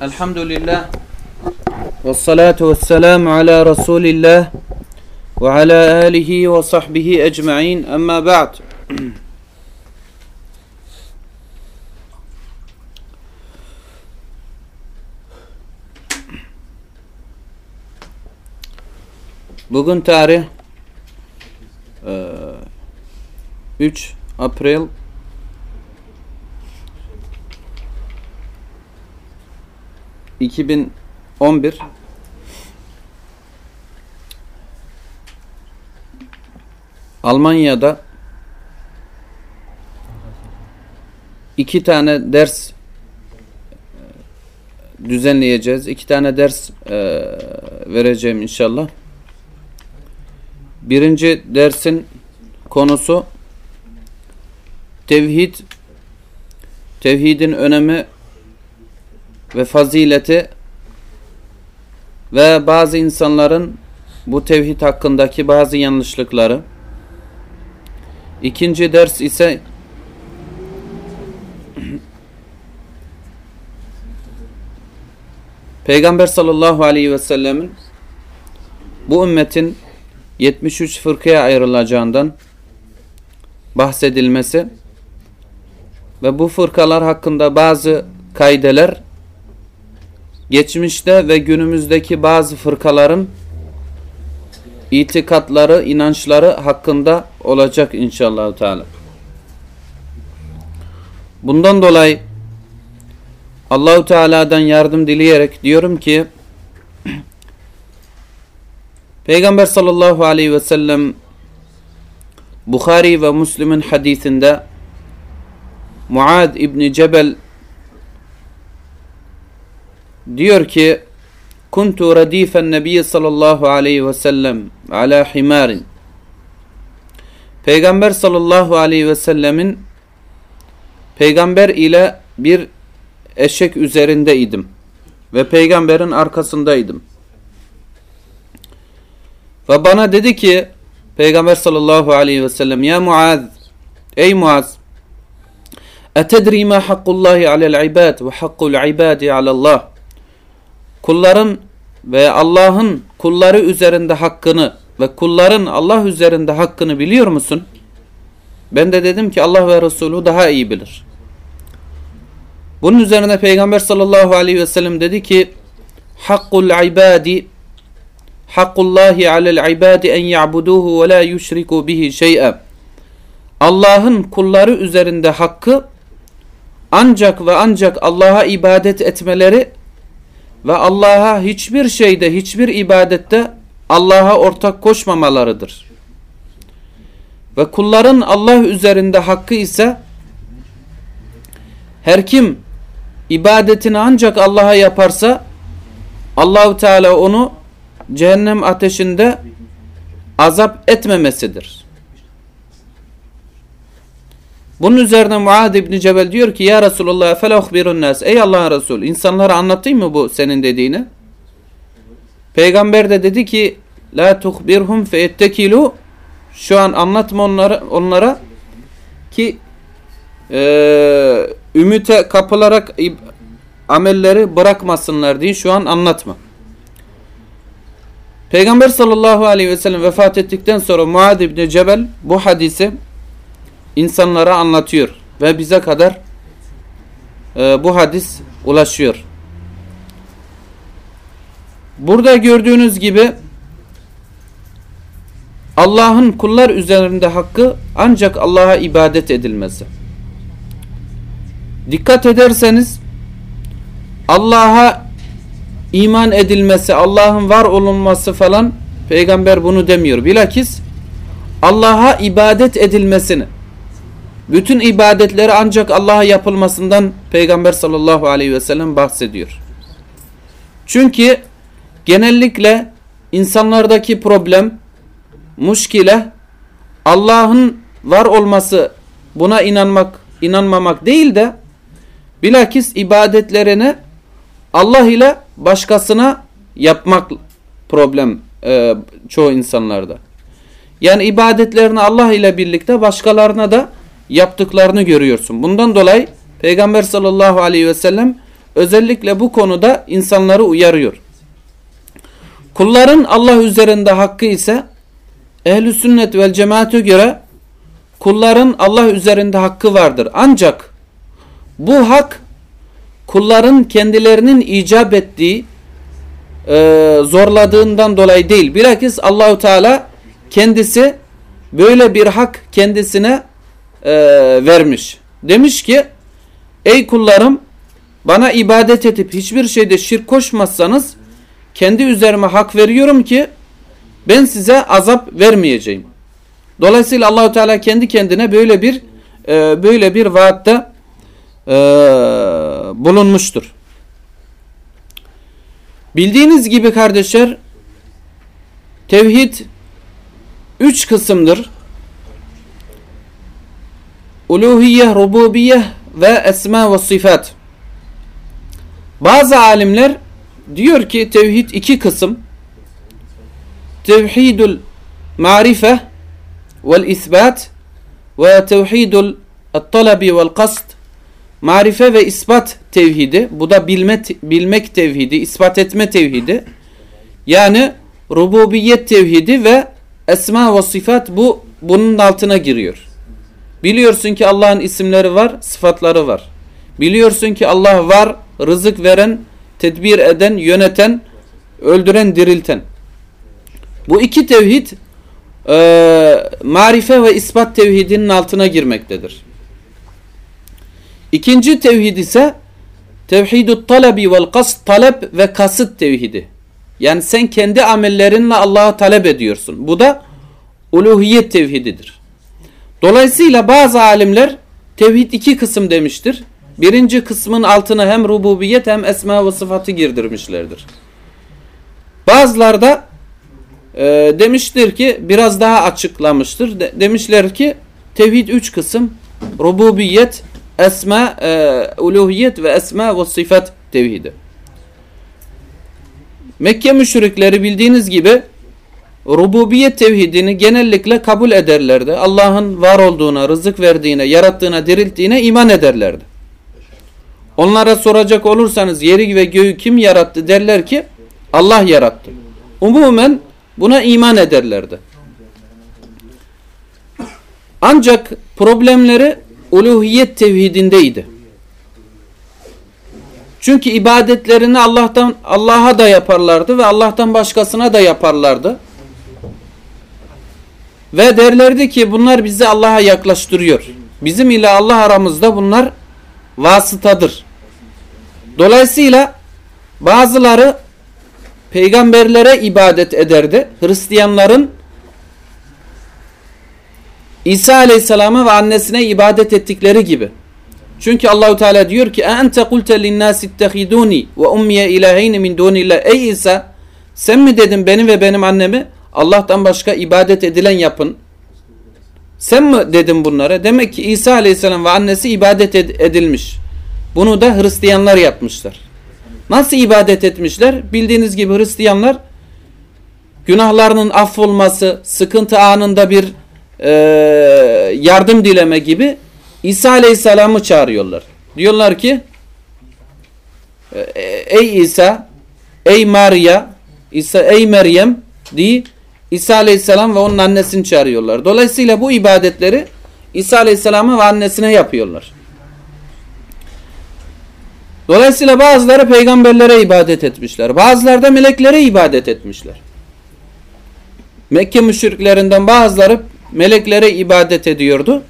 Elhamdülillah. Ve salatu ve selamu ala Resulillah ve ala alihi ve sahbihi ecma'in. Amma ba'd. Bugün tarih 3 April ...2011... Almanya'da... ...iki tane ders... ...düzenleyeceğiz. İki tane ders... ...vereceğim inşallah. Birinci dersin... ...konusu... ...tevhid... ...tevhidin önemi ve fazileti ve bazı insanların bu tevhid hakkındaki bazı yanlışlıkları. İkinci ders ise Peygamber sallallahu aleyhi ve sellemin bu ümmetin 73 fırkaya ayrılacağından bahsedilmesi ve bu fırkalar hakkında bazı kaydeler geçmişte ve günümüzdeki bazı fırkaların itikatları, inançları hakkında olacak inşallah Teala. Bundan dolayı Allahu Teala'dan yardım dileyerek diyorum ki Peygamber sallallahu aleyhi ve sellem Bukhari ve Müslim'in hadisinde Muad İbni Cebel diyor ki kuntu radifen nebiy sallallahu aleyhi ve sellem ala himarin Peygamber sallallahu aleyhi ve sellemin peygamber ile bir eşek üzerindeydim ve peygamberin arkasındaydım. Ve bana dedi ki peygamber sallallahu aleyhi ve sellem ya Muaz ey Muaz etedri ma hakkullahi alel ibad ve hakkul ibadi alallah kulların ve Allah'ın kulları üzerinde hakkını ve kulların Allah üzerinde hakkını biliyor musun? Ben de dedim ki Allah ve Resulü daha iyi bilir. Bunun üzerine Peygamber sallallahu aleyhi ve sellem dedi ki Hakkul ibadi Hakkullahi alel ibadi en ya'buduhu ve la yüşriku bihi şey'e Allah'ın kulları üzerinde hakkı ancak ve ancak Allah'a ibadet etmeleri ve Allah'a hiçbir şeyde, hiçbir ibadette Allah'a ortak koşmamalarıdır. Ve kulların Allah üzerinde hakkı ise her kim ibadetini ancak Allah'a yaparsa Allahu Teala onu cehennem ateşinde azap etmemesidir. Bunun üzerine Muad İbni Cebel diyor ki Ya Resulullah felahbirun nas. Ey Allah'ın Resulü insanlara anlatayım mı bu senin dediğini? Peygamber de dedi ki La tuhbirhum feyettekilu Şu an anlatma onlara, onlara ki e, ümite kapılarak amelleri bırakmasınlar diye şu an anlatma. Peygamber sallallahu aleyhi ve sellem vefat ettikten sonra Muad İbni Cebel bu hadisi insanlara anlatıyor ve bize kadar e, bu hadis ulaşıyor. Burada gördüğünüz gibi Allah'ın kullar üzerinde hakkı ancak Allah'a ibadet edilmesi. Dikkat ederseniz Allah'a iman edilmesi, Allah'ın var olunması falan peygamber bunu demiyor. Bilakis Allah'a ibadet edilmesini bütün ibadetleri ancak Allah'a yapılmasından Peygamber sallallahu aleyhi ve sellem bahsediyor. Çünkü genellikle insanlardaki problem, muşkile Allah'ın var olması buna inanmak, inanmamak değil de bilakis ibadetlerini Allah ile başkasına yapmak problem e, çoğu insanlarda. Yani ibadetlerini Allah ile birlikte başkalarına da yaptıklarını görüyorsun. Bundan dolayı Peygamber sallallahu aleyhi ve sellem özellikle bu konuda insanları uyarıyor. Kulların Allah üzerinde hakkı ise ehl sünnet vel cemaate göre kulların Allah üzerinde hakkı vardır. Ancak bu hak kulların kendilerinin icap ettiği e, zorladığından dolayı değil. Bilakis Allahu Teala kendisi böyle bir hak kendisine e, vermiş. Demiş ki ey kullarım bana ibadet edip hiçbir şeyde şirk koşmazsanız kendi üzerime hak veriyorum ki ben size azap vermeyeceğim. Dolayısıyla Allahu Teala kendi kendine böyle bir e, böyle bir vaatte e, bulunmuştur. Bildiğiniz gibi kardeşler tevhid üç kısımdır. Uluhiyye, rububiyye ve esma ve sıfat. Bazı alimler diyor ki tevhid iki kısım. Tevhidul marife vel isbat ve tevhidul talabi vel kast marife ve ispat tevhidi. Bu da bilme, bilmek tevhidi, ispat etme tevhidi. Yani rububiyet tevhidi ve esma ve sıfat bu bunun altına giriyor. Biliyorsun ki Allah'ın isimleri var, sıfatları var. Biliyorsun ki Allah var, rızık veren, tedbir eden, yöneten, öldüren, dirilten. Bu iki tevhid e, marife ve ispat tevhidinin altına girmektedir. İkinci tevhid ise tevhidut talebi vel kast talep ve kasıt tevhidi. Yani sen kendi amellerinle Allah'a talep ediyorsun. Bu da uluhiyet tevhididir. Dolayısıyla bazı alimler tevhid iki kısım demiştir. Birinci kısmın altına hem rububiyet hem esma ve sıfatı girdirmişlerdir. Bazılar da e, demiştir ki biraz daha açıklamıştır. De, demişler ki tevhid üç kısım. Rububiyet, esma, e, uluhiyet ve esma ve sıfat tevhidi. Mekke müşrikleri bildiğiniz gibi rububiyet tevhidini genellikle kabul ederlerdi. Allah'ın var olduğuna, rızık verdiğine, yarattığına, dirilttiğine iman ederlerdi. Onlara soracak olursanız yeri ve göğü kim yarattı derler ki Allah yarattı. Umumen buna iman ederlerdi. Ancak problemleri uluhiyet tevhidindeydi. Çünkü ibadetlerini Allah'tan Allah'a da yaparlardı ve Allah'tan başkasına da yaparlardı. Ve derlerdi ki bunlar bizi Allah'a yaklaştırıyor. Bizim ile Allah aramızda bunlar vasıtadır. Dolayısıyla bazıları peygamberlere ibadet ederdi. Hristiyanların İsa Aleyhisselam'a ve annesine ibadet ettikleri gibi. Çünkü Allahu Teala diyor ki ente kulte linnâs ittehidûni ve ummiye ilâheyni min dûnillah. Ey İsa sen mi dedin beni ve benim annemi Allah'tan başka ibadet edilen yapın. Sen mi dedin bunlara? Demek ki İsa Aleyhisselam ve annesi ibadet edilmiş. Bunu da Hristiyanlar yapmışlar. Nasıl ibadet etmişler? Bildiğiniz gibi Hristiyanlar günahlarının affolması, sıkıntı anında bir e, yardım dileme gibi İsa Aleyhisselam'ı çağırıyorlar. Diyorlar ki e, ey İsa, ey Maria, İsa, ey Meryem diye İsa Aleyhisselam ve onun annesini çağırıyorlar. Dolayısıyla bu ibadetleri İsa Aleyhisselam'a ve annesine yapıyorlar. Dolayısıyla bazıları peygamberlere ibadet etmişler. Bazıları da meleklere ibadet etmişler. Mekke müşriklerinden bazıları meleklere ibadet ediyordu.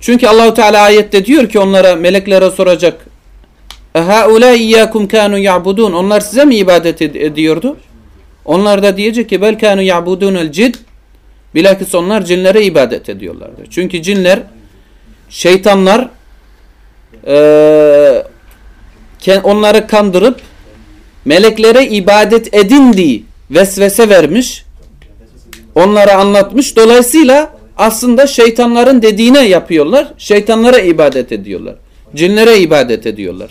Çünkü Allahu Teala ayette diyor ki onlara meleklere soracak. Haula iyyakum kanu ya'budun. Onlar size mi ibadet ed ediyordu? Onlar da diyecek ki bel kanu ya'budunel cid. Bilakis onlar cinlere ibadet ediyorlardı. Çünkü cinler şeytanlar e, onları kandırıp meleklere ibadet edin diye vesvese vermiş. Onlara anlatmış. Dolayısıyla aslında şeytanların dediğine yapıyorlar. Şeytanlara ibadet ediyorlar. Cinlere ibadet ediyorlar.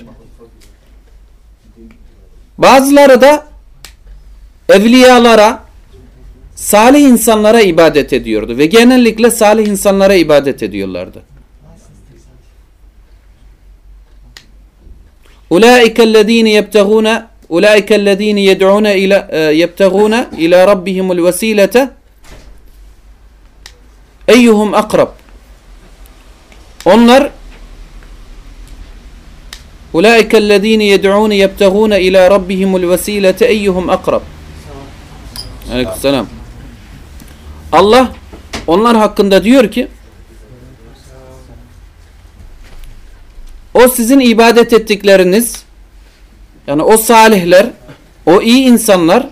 Bazıları da evliyalara, salih insanlara ibadet ediyordu ve genellikle salih insanlara ibadet ediyorlardı. Ulaikellezine yebtaguna Ulaikellezine yed'una ila e, yebtaguna ila rabbihimul vesilete eyyuhum akrab. Onlar Ulaikellezine yed'una yebtaguna ila rabbihimul vesilete eyyuhum akrab. Aleykümselam. Allah onlar hakkında diyor ki o sizin ibadet ettikleriniz yani o salihler o iyi insanlar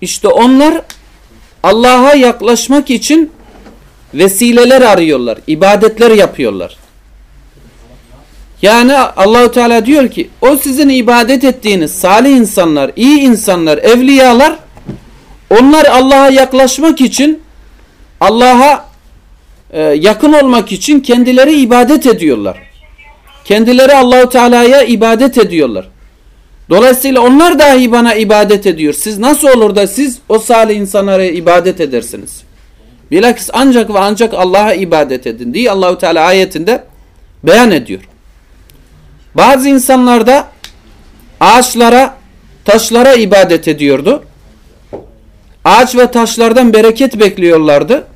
işte onlar Allah'a yaklaşmak için vesileler arıyorlar. ibadetler yapıyorlar. Yani Allahu Teala diyor ki o sizin ibadet ettiğiniz salih insanlar, iyi insanlar, evliyalar onlar Allah'a yaklaşmak için Allah'a e, yakın olmak için kendileri ibadet ediyorlar. Kendileri Allahu Teala'ya ibadet ediyorlar. Dolayısıyla onlar dahi bana ibadet ediyor. Siz nasıl olur da siz o salih insanlara ibadet edersiniz? Bilakis ancak ve ancak Allah'a ibadet edin diye Allahu Teala ayetinde beyan ediyor. Bazı insanlar da ağaçlara, taşlara ibadet ediyordu. Ağaç ve taşlardan bereket bekliyorlardı.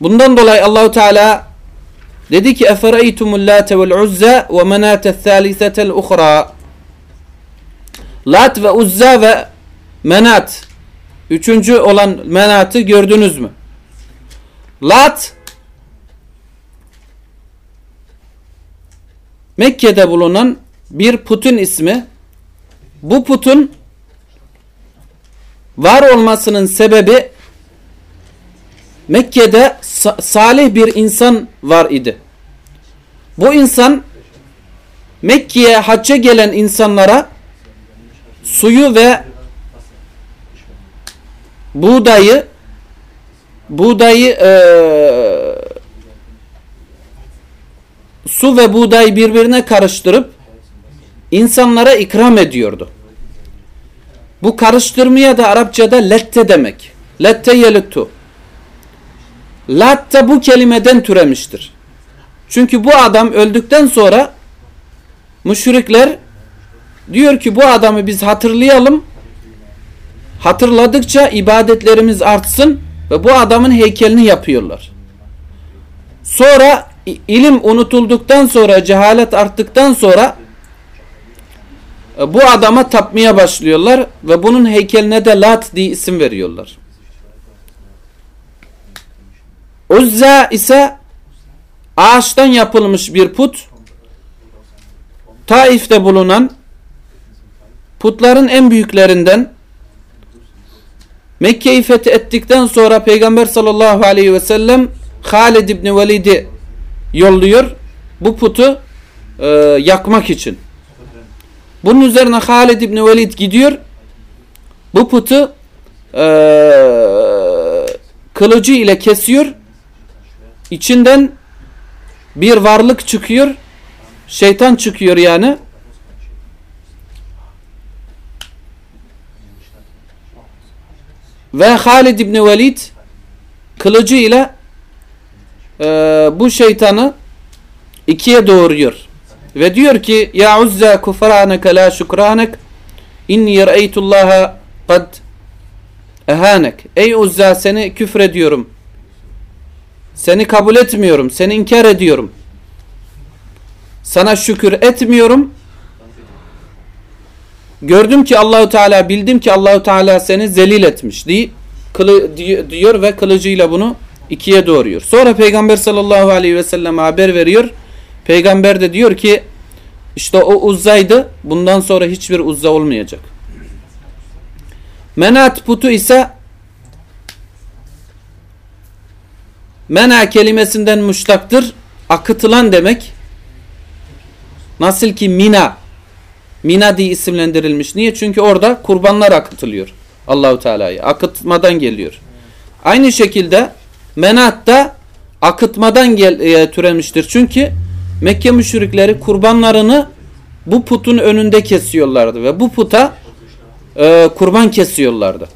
Bundan dolayı Allahu Teala dedi ki efereytumul late vel uzza ve menate thalithetel uhra Lat ve Uzza ve Menat üçüncü olan Menat'ı gördünüz mü? Lat Mekke'de bulunan bir putun ismi. Bu putun var olmasının sebebi Mekke'de salih bir insan var idi. Bu insan Mekke'ye hacca gelen insanlara suyu ve buğdayı buğdayı e, su ve buğdayı birbirine karıştırıp insanlara ikram ediyordu. Bu karıştırmaya da Arapçada lette demek. Lette yeluttu. Latte bu kelimeden türemiştir. Çünkü bu adam öldükten sonra müşrikler diyor ki bu adamı biz hatırlayalım. Hatırladıkça ibadetlerimiz artsın ve bu adamın heykelini yapıyorlar. Sonra ilim unutulduktan sonra cehalet arttıktan sonra bu adama tapmaya başlıyorlar ve bunun heykeline de Lat diye isim veriyorlar. Uzza ise ağaçtan yapılmış bir put. Taif'te bulunan putların en büyüklerinden Mekke'yi fethi ettikten sonra Peygamber sallallahu aleyhi ve sellem Halid İbni Velid'i yolluyor bu putu e, yakmak için. Bunun üzerine Halid İbni Velid gidiyor. Bu putu e, kılıcı ile kesiyor. İçinden bir varlık çıkıyor. Şeytan çıkıyor yani. Ve Halid İbni Velid kılıcıyla e, bu şeytanı ikiye doğuruyor. Ve diyor ki Ya Uzza kufraneke la şükranek inni re'eytullaha kad ehanek. Ey Uzza seni küfrediyorum. Seni kabul etmiyorum. Seni inkar ediyorum. Sana şükür etmiyorum. Gördüm ki Allahu Teala bildim ki Allahu Teala seni zelil etmiş diyor ve kılıcıyla bunu ikiye doğruyor. Sonra Peygamber sallallahu aleyhi ve sellem haber veriyor. Peygamber de diyor ki işte o uzzaydı. Bundan sonra hiçbir uzza olmayacak. Menat putu ise mena kelimesinden müştaktır. Akıtılan demek. Nasıl ki mina Mina diye isimlendirilmiş. Niye? Çünkü orada kurbanlar akıtılıyor. Allahu Teala'ya. Akıtmadan geliyor. Aynı şekilde menat da akıtmadan gel, e, türemiştir. Çünkü Mekke müşrikleri kurbanlarını bu putun önünde kesiyorlardı ve bu puta e, kurban kesiyorlardı.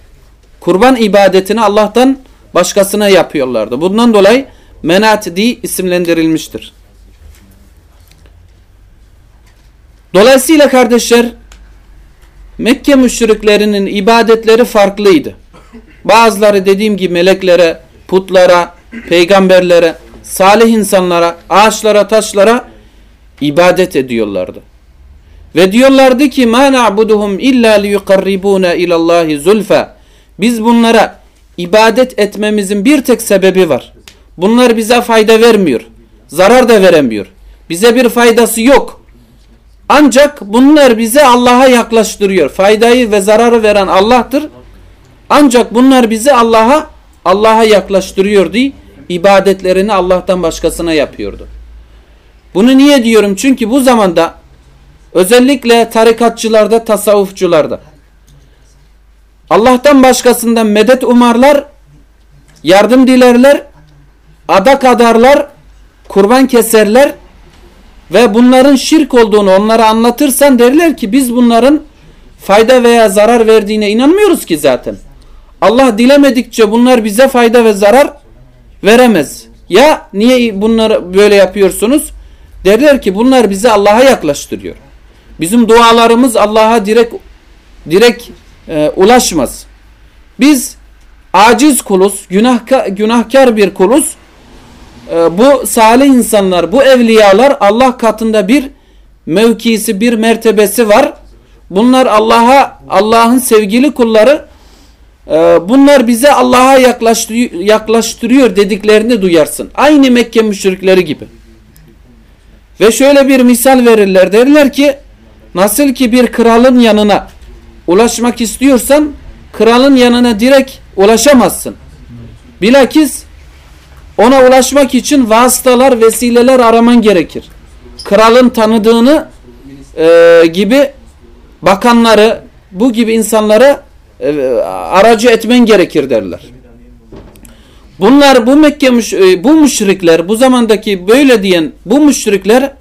Kurban ibadetini Allah'tan başkasına yapıyorlardı. Bundan dolayı menat diye isimlendirilmiştir. Dolayısıyla kardeşler Mekke müşriklerinin ibadetleri farklıydı. Bazıları dediğim gibi meleklere, putlara, peygamberlere, salih insanlara, ağaçlara, taşlara ibadet ediyorlardı. Ve diyorlardı ki ma na'buduhum illa liyuqarribuna ilallahi zulfa. Biz bunlara ibadet etmemizin bir tek sebebi var. Bunlar bize fayda vermiyor. Zarar da veremiyor. Bize bir faydası yok. Ancak bunlar bize Allah'a yaklaştırıyor. Faydayı ve zararı veren Allah'tır. Ancak bunlar bizi Allah'a Allah'a yaklaştırıyor diye ibadetlerini Allah'tan başkasına yapıyordu. Bunu niye diyorum? Çünkü bu zamanda özellikle tarikatçılarda, tasavvufçularda Allah'tan başkasından medet umarlar, yardım dilerler, adak adarlar, kurban keserler ve bunların şirk olduğunu onlara anlatırsan derler ki biz bunların fayda veya zarar verdiğine inanmıyoruz ki zaten. Allah dilemedikçe bunlar bize fayda ve zarar veremez. Ya niye bunları böyle yapıyorsunuz? Derler ki bunlar bizi Allah'a yaklaştırıyor. Bizim dualarımız Allah'a direkt direkt e, ulaşmaz. Biz aciz kuluz, günahkar, günahkar bir kuluz. E, bu salih insanlar, bu evliyalar Allah katında bir mevkisi, bir mertebesi var. Bunlar Allah'a Allah'ın sevgili kulları. E, bunlar bize Allah'a yaklaştırıyor, dediklerini duyarsın. Aynı Mekke müşrikleri gibi. Ve şöyle bir misal verirler. Derler ki nasıl ki bir kralın yanına ulaşmak istiyorsan kralın yanına direkt ulaşamazsın. Bilakis ona ulaşmak için vasıtalar, vesileler araman gerekir. Kralın tanıdığını e, gibi bakanları, bu gibi insanlara aracı etmen gerekir derler. Bunlar bu Mekke e, bu müşrikler, bu zamandaki böyle diyen bu müşrikler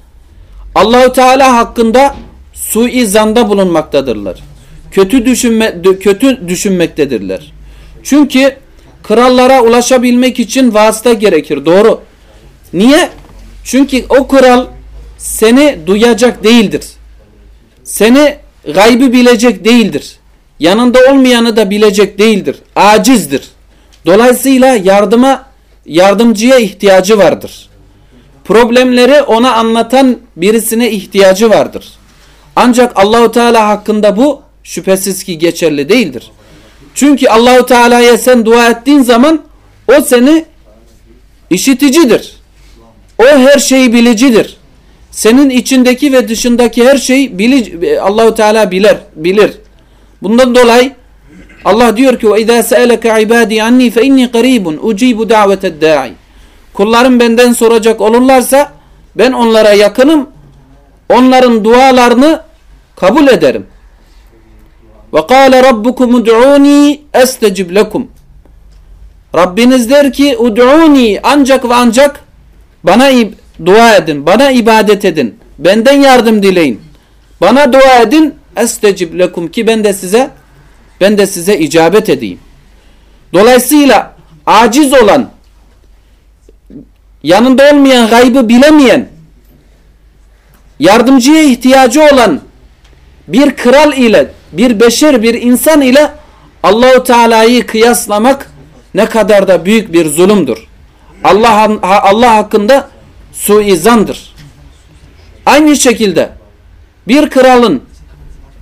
Allahu Teala hakkında suizanda bulunmaktadırlar kötü düşünme kötü düşünmektedirler. Çünkü krallara ulaşabilmek için vasıta gerekir. Doğru. Niye? Çünkü o kral seni duyacak değildir. Seni gaybı bilecek değildir. Yanında olmayanı da bilecek değildir. Acizdir. Dolayısıyla yardıma yardımcıya ihtiyacı vardır. Problemleri ona anlatan birisine ihtiyacı vardır. Ancak Allahu Teala hakkında bu şüphesiz ki geçerli değildir. Çünkü Allahu Teala'ya sen dua ettiğin zaman o seni işiticidir. O her şeyi bilicidir. Senin içindeki ve dışındaki her şeyi Allahu Teala bilir, bilir. Bundan dolayı Allah diyor ki: "Ve izâ se'eleke ibâdî annî fe inni qarîbun ucibu da'veted dâ'i." Kullarım benden soracak olurlarsa ben onlara yakınım. Onların dualarını kabul ederim. Kâle rabbukum ud'ûni estecib lekum. Rabbiniz der ki ud'ûni ancak ve ancak bana dua edin, bana ibadet edin. Benden yardım dileyin. Bana dua edin estecib lekum ki ben de size ben de size icabet edeyim. Dolayısıyla aciz olan yanında olmayan gaybı bilemeyen yardımcıya ihtiyacı olan bir kral ile bir beşer bir insan ile Allahu Teala'yı kıyaslamak ne kadar da büyük bir zulümdür. Allah Allah hakkında suizandır. Aynı şekilde bir kralın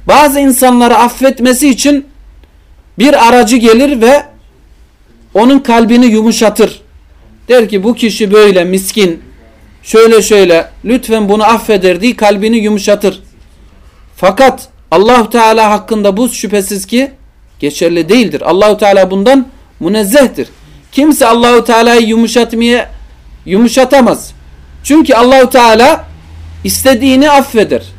bazı insanları affetmesi için bir aracı gelir ve onun kalbini yumuşatır. Der ki bu kişi böyle miskin, şöyle şöyle lütfen bunu affeder diye kalbini yumuşatır. Fakat Allahu Teala hakkında bu şüphesiz ki geçerli değildir. Allahu Teala bundan münezzehtir. Kimse Allahu Teala'yı yumuşatmaya yumuşatamaz. Çünkü Allahu Teala istediğini affeder.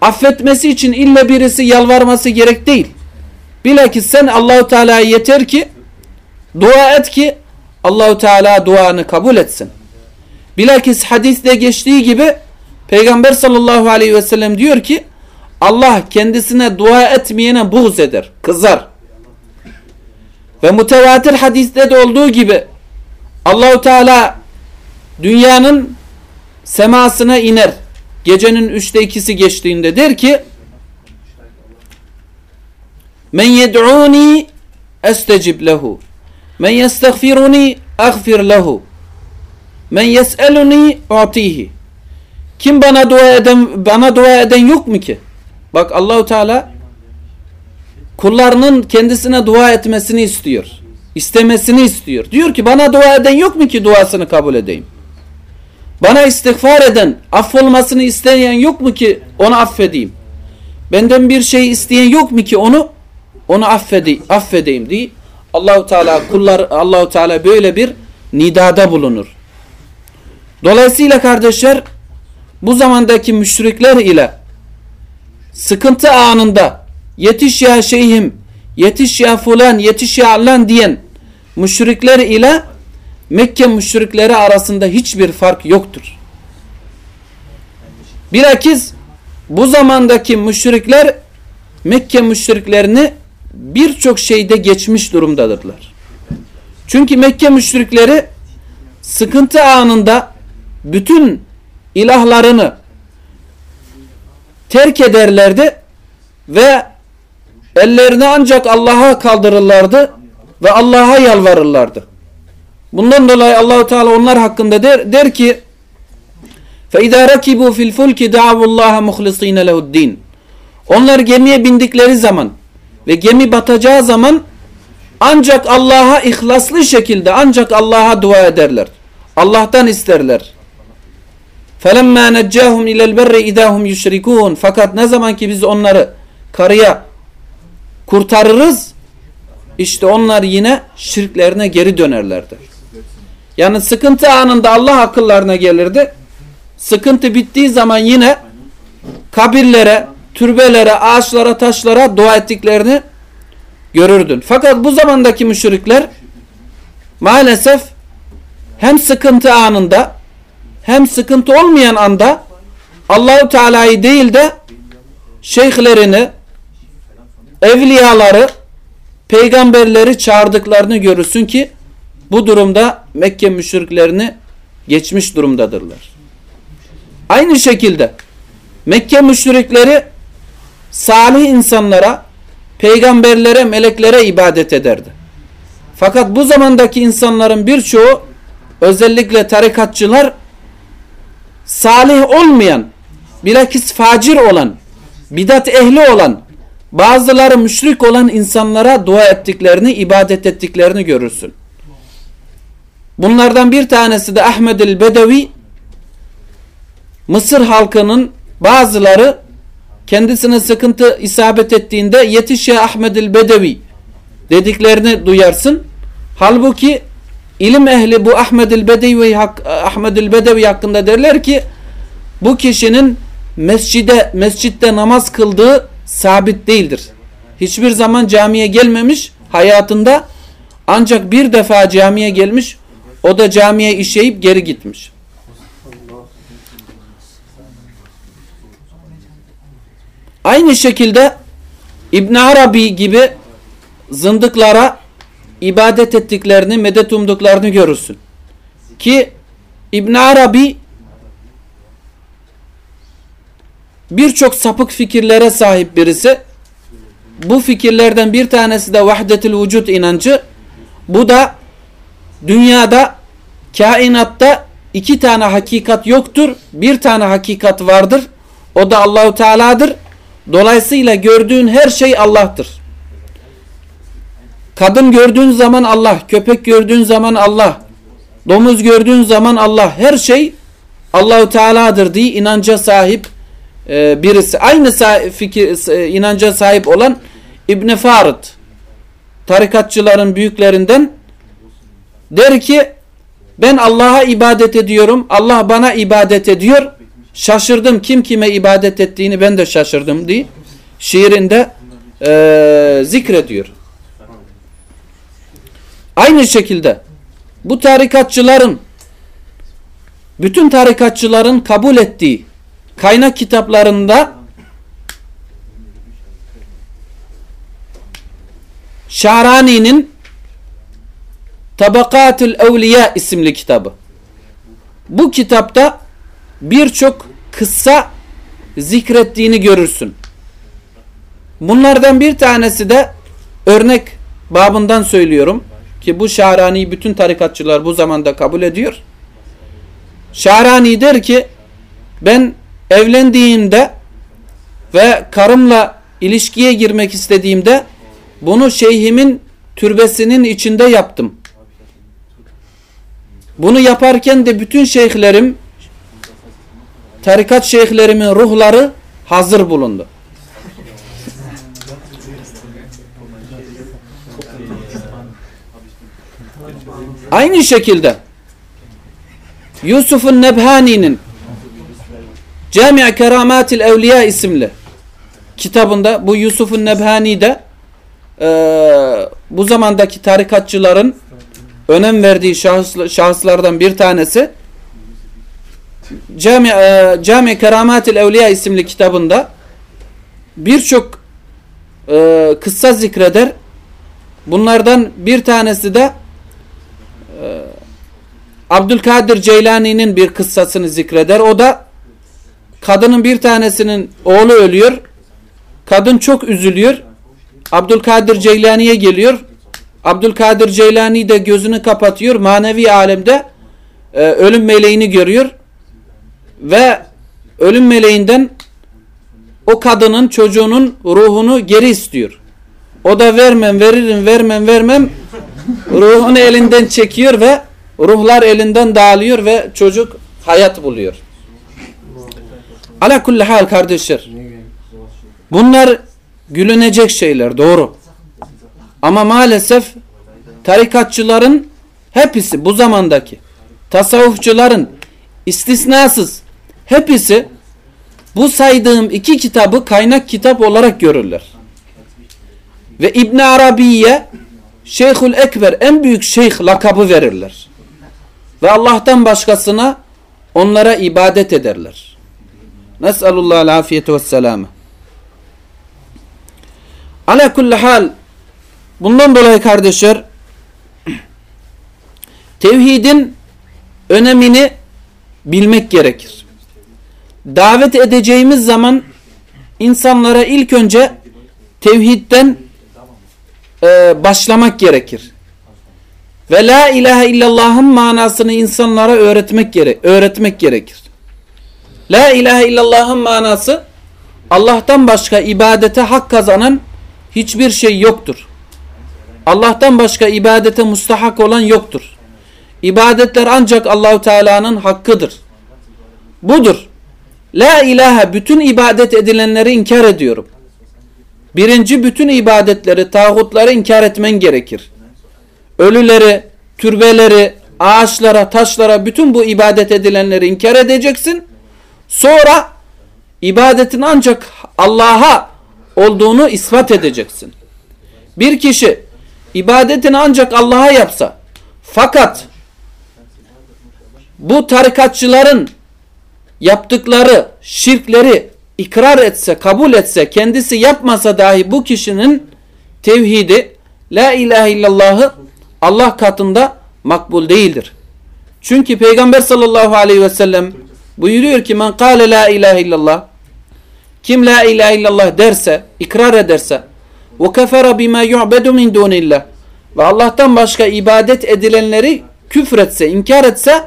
Affetmesi için illa birisi yalvarması gerek değil. Bilakis sen Allahu Teala'ya yeter ki dua et ki Allahu Teala duanı kabul etsin. Bilakis hadiste geçtiği gibi Peygamber sallallahu aleyhi ve sellem diyor ki Allah kendisine dua etmeyene buğz eder, kızar. Ve mütevatir hadiste de olduğu gibi Allahu Teala dünyanın semasına iner gecenin üçte ikisi geçtiğinde der ki Men yed'uni estecib lehu Men yestagfiruni agfir lehu Men yes'eluni u'tihi Kim bana dua eden bana dua eden yok mu ki? Bak Allahu Teala kullarının kendisine dua etmesini istiyor. İstemesini istiyor. Diyor ki bana dua eden yok mu ki duasını kabul edeyim? Bana istiğfar eden, affolmasını isteyen yok mu ki onu affedeyim? Benden bir şey isteyen yok mu ki onu onu affedeyim, affedeyim diye Allahu Teala kullar Allahu Teala böyle bir nidada bulunur. Dolayısıyla kardeşler bu zamandaki müşrikler ile sıkıntı anında yetiş ya şeyhim, yetiş ya fulan, yetiş ya allan diyen müşrikler ile Mekke müşrikleri arasında hiçbir fark yoktur. Bilakis bu zamandaki müşrikler Mekke müşriklerini birçok şeyde geçmiş durumdadırlar. Çünkü Mekke müşrikleri sıkıntı anında bütün ilahlarını terk ederlerdi ve ellerini ancak Allah'a kaldırırlardı ve Allah'a yalvarırlardı. Bundan dolayı Allahu Teala onlar hakkında der, der ki فَاِذَا رَكِبُوا فِي الْفُلْكِ دَعَوُوا اللّٰهَ مُخْلِص۪ينَ لَهُ الدِّينَ Onlar gemiye bindikleri zaman ve gemi batacağı zaman ancak Allah'a ihlaslı şekilde ancak Allah'a dua ederler. Allah'tan isterler. فَلَمَّا نَجَّاهُمْ اِلَى الْبَرِّ اِذَا هُمْ يُشْرِكُونَ Fakat ne zaman ki biz onları karıya kurtarırız işte onlar yine şirklerine geri dönerlerdi. Yani sıkıntı anında Allah akıllarına gelirdi. Sıkıntı bittiği zaman yine kabirlere, türbelere, ağaçlara, taşlara dua ettiklerini görürdün. Fakat bu zamandaki müşrikler maalesef hem sıkıntı anında hem sıkıntı olmayan anda Allahu Teala'yı değil de şeyhlerini, evliyaları, peygamberleri çağırdıklarını görürsün ki bu durumda Mekke müşriklerini geçmiş durumdadırlar. Aynı şekilde Mekke müşrikleri salih insanlara, peygamberlere, meleklere ibadet ederdi. Fakat bu zamandaki insanların birçoğu özellikle tarikatçılar salih olmayan, bilakis facir olan, bidat ehli olan, bazıları müşrik olan insanlara dua ettiklerini, ibadet ettiklerini görürsün. Bunlardan bir tanesi de Ahmed el-Bedevi Mısır halkının bazıları kendisine sıkıntı isabet ettiğinde yetiş ya Ahmed el-Bedevi dediklerini duyarsın. Halbuki ilim ehli bu Ahmed el-Bedevi Ahmed el-Bedevi hakkında derler ki bu kişinin mescide mescitte namaz kıldığı sabit değildir. Hiçbir zaman camiye gelmemiş hayatında ancak bir defa camiye gelmiş o da camiye işeyip geri gitmiş. Aynı şekilde İbn Arabi gibi zındıklara ibadet ettiklerini, medet umduklarını görürsün. Ki İbn Arabi birçok sapık fikirlere sahip birisi. Bu fikirlerden bir tanesi de vahdetül vücut inancı. Bu da dünyada kainatta iki tane hakikat yoktur. Bir tane hakikat vardır. O da Allahu Teala'dır. Dolayısıyla gördüğün her şey Allah'tır. Kadın gördüğün zaman Allah, köpek gördüğün zaman Allah, domuz gördüğün zaman Allah, her şey Allahu Teala'dır diye inanca sahip e, birisi. Aynı fikir, e, inanca sahip olan İbn Farid tarikatçıların büyüklerinden der ki ben Allah'a ibadet ediyorum. Allah bana ibadet ediyor. Şaşırdım kim kime ibadet ettiğini ben de şaşırdım diye şiirinde e, zikrediyor. Aynı şekilde bu tarikatçıların bütün tarikatçıların kabul ettiği kaynak kitaplarında Şarani'nin Tabakatül Evliya isimli kitabı. Bu kitapta birçok kıssa zikrettiğini görürsün. Bunlardan bir tanesi de örnek babından söylüyorum ki bu Şahrani bütün tarikatçılar bu zamanda kabul ediyor. Şahrani der ki ben evlendiğimde ve karımla ilişkiye girmek istediğimde bunu şeyhimin türbesinin içinde yaptım. Bunu yaparken de bütün şeyhlerim tarikat şeyhlerimin ruhları hazır bulundu. Aynı şekilde Yusuf'un Nebhani'nin Cami' Keramatil Evliya isimli kitabında bu Yusuf'un Nebhani'de e, bu zamandaki tarikatçıların önem verdiği şahıs, şahıslardan bir tanesi Cami, e, Cami Keramatil Evliya isimli kitabında birçok e, kıssa zikreder. Bunlardan bir tanesi de e, Abdülkadir Ceylani'nin bir kıssasını zikreder. O da kadının bir tanesinin oğlu ölüyor. Kadın çok üzülüyor. Abdülkadir Ceylani'ye geliyor. Abdülkadir Ceylani de gözünü kapatıyor. Manevi alemde e, ölüm meleğini görüyor. Ve ölüm meleğinden o kadının çocuğunun ruhunu geri istiyor. O da vermem veririm vermem vermem ruhunu elinden çekiyor ve ruhlar elinden dağılıyor ve çocuk hayat buluyor. Ala kulli hal kardeşler. Bunlar gülünecek şeyler doğru. Ama maalesef tarikatçıların hepsi bu zamandaki tasavvufçuların istisnasız hepsi bu saydığım iki kitabı kaynak kitap olarak görürler. Ve İbn Arabi'ye Şeyhül Ekber en büyük şeyh lakabı verirler. Ve Allah'tan başkasına onlara ibadet ederler. Nes'alullah afiyeti ve selamı. Ala kulli hal bundan dolayı kardeşler tevhidin önemini bilmek gerekir. Davet edeceğimiz zaman insanlara ilk önce tevhidden e, başlamak gerekir. Ve la ilahe illallah'ın manasını insanlara öğretmek, gere öğretmek gerekir. La ilahe illallah'ın manası Allah'tan başka ibadete hak kazanan hiçbir şey yoktur. Allah'tan başka ibadete mustahak olan yoktur. İbadetler ancak Allahu Teala'nın hakkıdır. Budur. La ilahe bütün ibadet edilenleri inkar ediyorum. Birinci bütün ibadetleri, tağutları inkar etmen gerekir. Ölüleri, türbeleri, ağaçlara, taşlara bütün bu ibadet edilenleri inkar edeceksin. Sonra ibadetin ancak Allah'a olduğunu ispat edeceksin. Bir kişi ibadetini ancak Allah'a yapsa fakat bu tarikatçıların yaptıkları şirkleri ikrar etse, kabul etse, kendisi yapmasa dahi bu kişinin tevhidi, la ilahe illallahı Allah katında makbul değildir. Çünkü Peygamber sallallahu aleyhi ve sellem buyuruyor ki men kâle la ilahe illallah kim la ilahe illallah derse, ikrar ederse ve kefere bima yu'bedu min dunillah ve Allah'tan başka ibadet edilenleri küfretse, inkar etse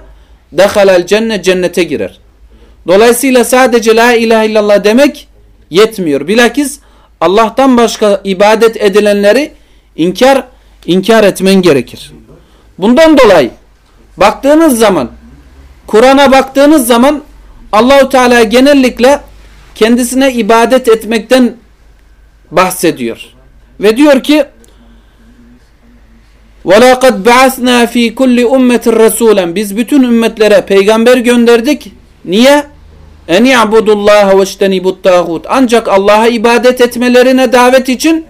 dehalel cennet cennete girer. Dolayısıyla sadece la ilahe illallah demek yetmiyor. Bilakis Allah'tan başka ibadet edilenleri inkar inkar etmen gerekir. Bundan dolayı baktığınız zaman Kur'an'a baktığınız zaman Allahu Teala genellikle kendisine ibadet etmekten bahsediyor. Ve diyor ki وَلَقَدْ بَعَثْنَا ف۪ي كُلِّ اُمَّةٍ رَسُولًا Biz bütün ümmetlere peygamber gönderdik. Niye? En ya'budullaha ve iştenibut tağut. Ancak Allah'a ibadet etmelerine davet için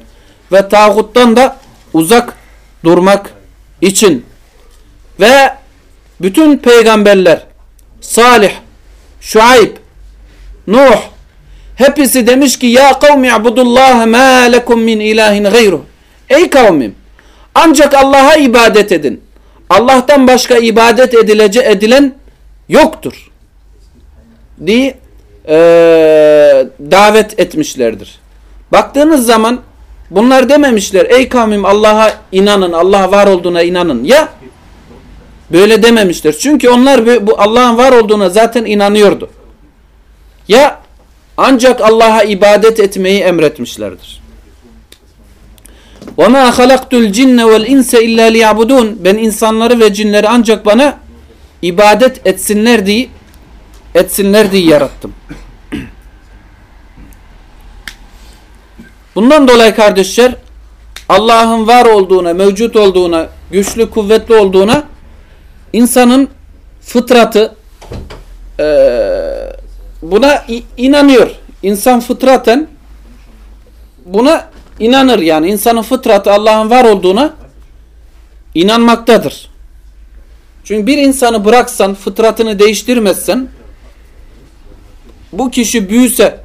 ve tağuttan da uzak durmak için. Ve bütün peygamberler Salih, Şuayb, Nuh hepsi demiş ki ya kavmi abudullaha ma lekum min ilahin gayruh. Ey kavmim ancak Allah'a ibadet edin. Allah'tan başka ibadet edilece edilen yoktur diye e, davet etmişlerdir. Baktığınız zaman bunlar dememişler ey kavmim Allah'a inanın Allah var olduğuna inanın ya böyle dememişler. Çünkü onlar bu Allah'ın var olduğuna zaten inanıyordu. Ya ancak Allah'a ibadet etmeyi emretmişlerdir. وَمَا خَلَقْتُ الْجِنَّ وَالْاِنْسَ اِلَّا لِيَعْبُدُونَ Ben insanları ve cinleri ancak bana ibadet etsinler diye etsinler diye yarattım. Bundan dolayı kardeşler Allah'ın var olduğuna, mevcut olduğuna, güçlü, kuvvetli olduğuna insanın fıtratı e, buna inanıyor. İnsan fıtraten buna inanır yani. insanın fıtratı Allah'ın var olduğuna inanmaktadır. Çünkü bir insanı bıraksan, fıtratını değiştirmezsen bu kişi büyüse,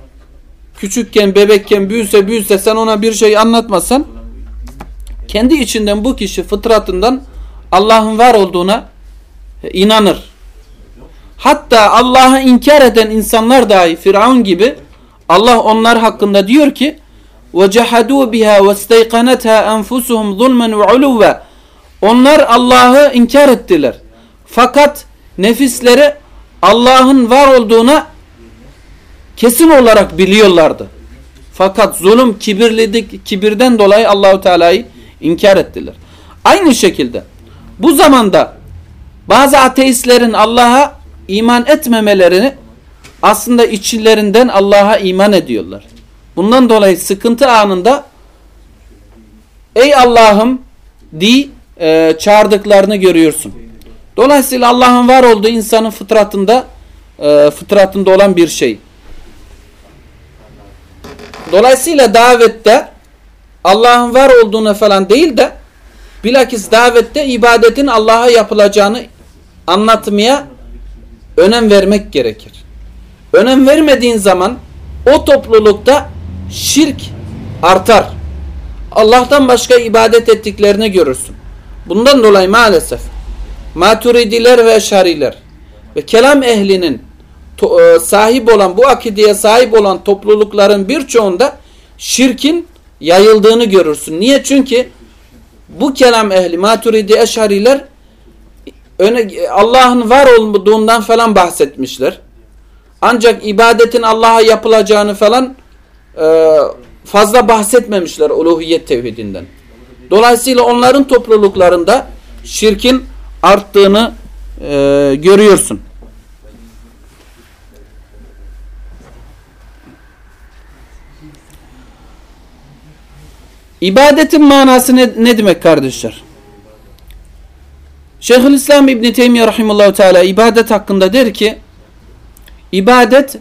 küçükken, bebekken büyüse büyüse sen ona bir şey anlatmasan kendi içinden bu kişi fıtratından Allah'ın var olduğuna inanır. Hatta Allah'ı inkar eden insanlar dahi Firavun gibi Allah onlar hakkında diyor ki وَجَحَدُوا بِهَا وَاسْتَيْقَنَتْهَا أَنْفُسُهُمْ ظُلْمًا وَعُلُوًّا Onlar Allah'ı inkar ettiler. Fakat nefisleri Allah'ın var olduğuna kesin olarak biliyorlardı. Fakat zulüm kibirlidik, kibirden dolayı Allahu Teala'yı inkar ettiler. Aynı şekilde bu zamanda bazı ateistlerin Allah'a iman etmemelerini aslında içlerinden Allah'a iman ediyorlar. Bundan dolayı sıkıntı anında ey Allah'ım di e, çağırdıklarını görüyorsun. Dolayısıyla Allah'ın var olduğu insanın fıtratında e, fıtratında olan bir şey. Dolayısıyla davette Allah'ın var olduğuna falan değil de bilakis davette ibadetin Allah'a yapılacağını anlatmaya önem vermek gerekir. Önem vermediğin zaman o toplulukta şirk artar. Allah'tan başka ibadet ettiklerini görürsün. Bundan dolayı maalesef maturidiler ve eşariler ve kelam ehlinin e, sahip olan bu akideye sahip olan toplulukların birçoğunda şirkin yayıldığını görürsün. Niye? Çünkü bu kelam ehli maturidi eşariler Allah'ın var olduğundan falan bahsetmişler. Ancak ibadetin Allah'a yapılacağını falan e, fazla bahsetmemişler uluhiyet tevhidinden. Dolayısıyla onların topluluklarında şirkin arttığını e, görüyorsun. İbadetin manası ne, ne demek kardeşler? Şeyhülislam İbn Teymiyye rahimehullah teala ibadet hakkında der ki ibadet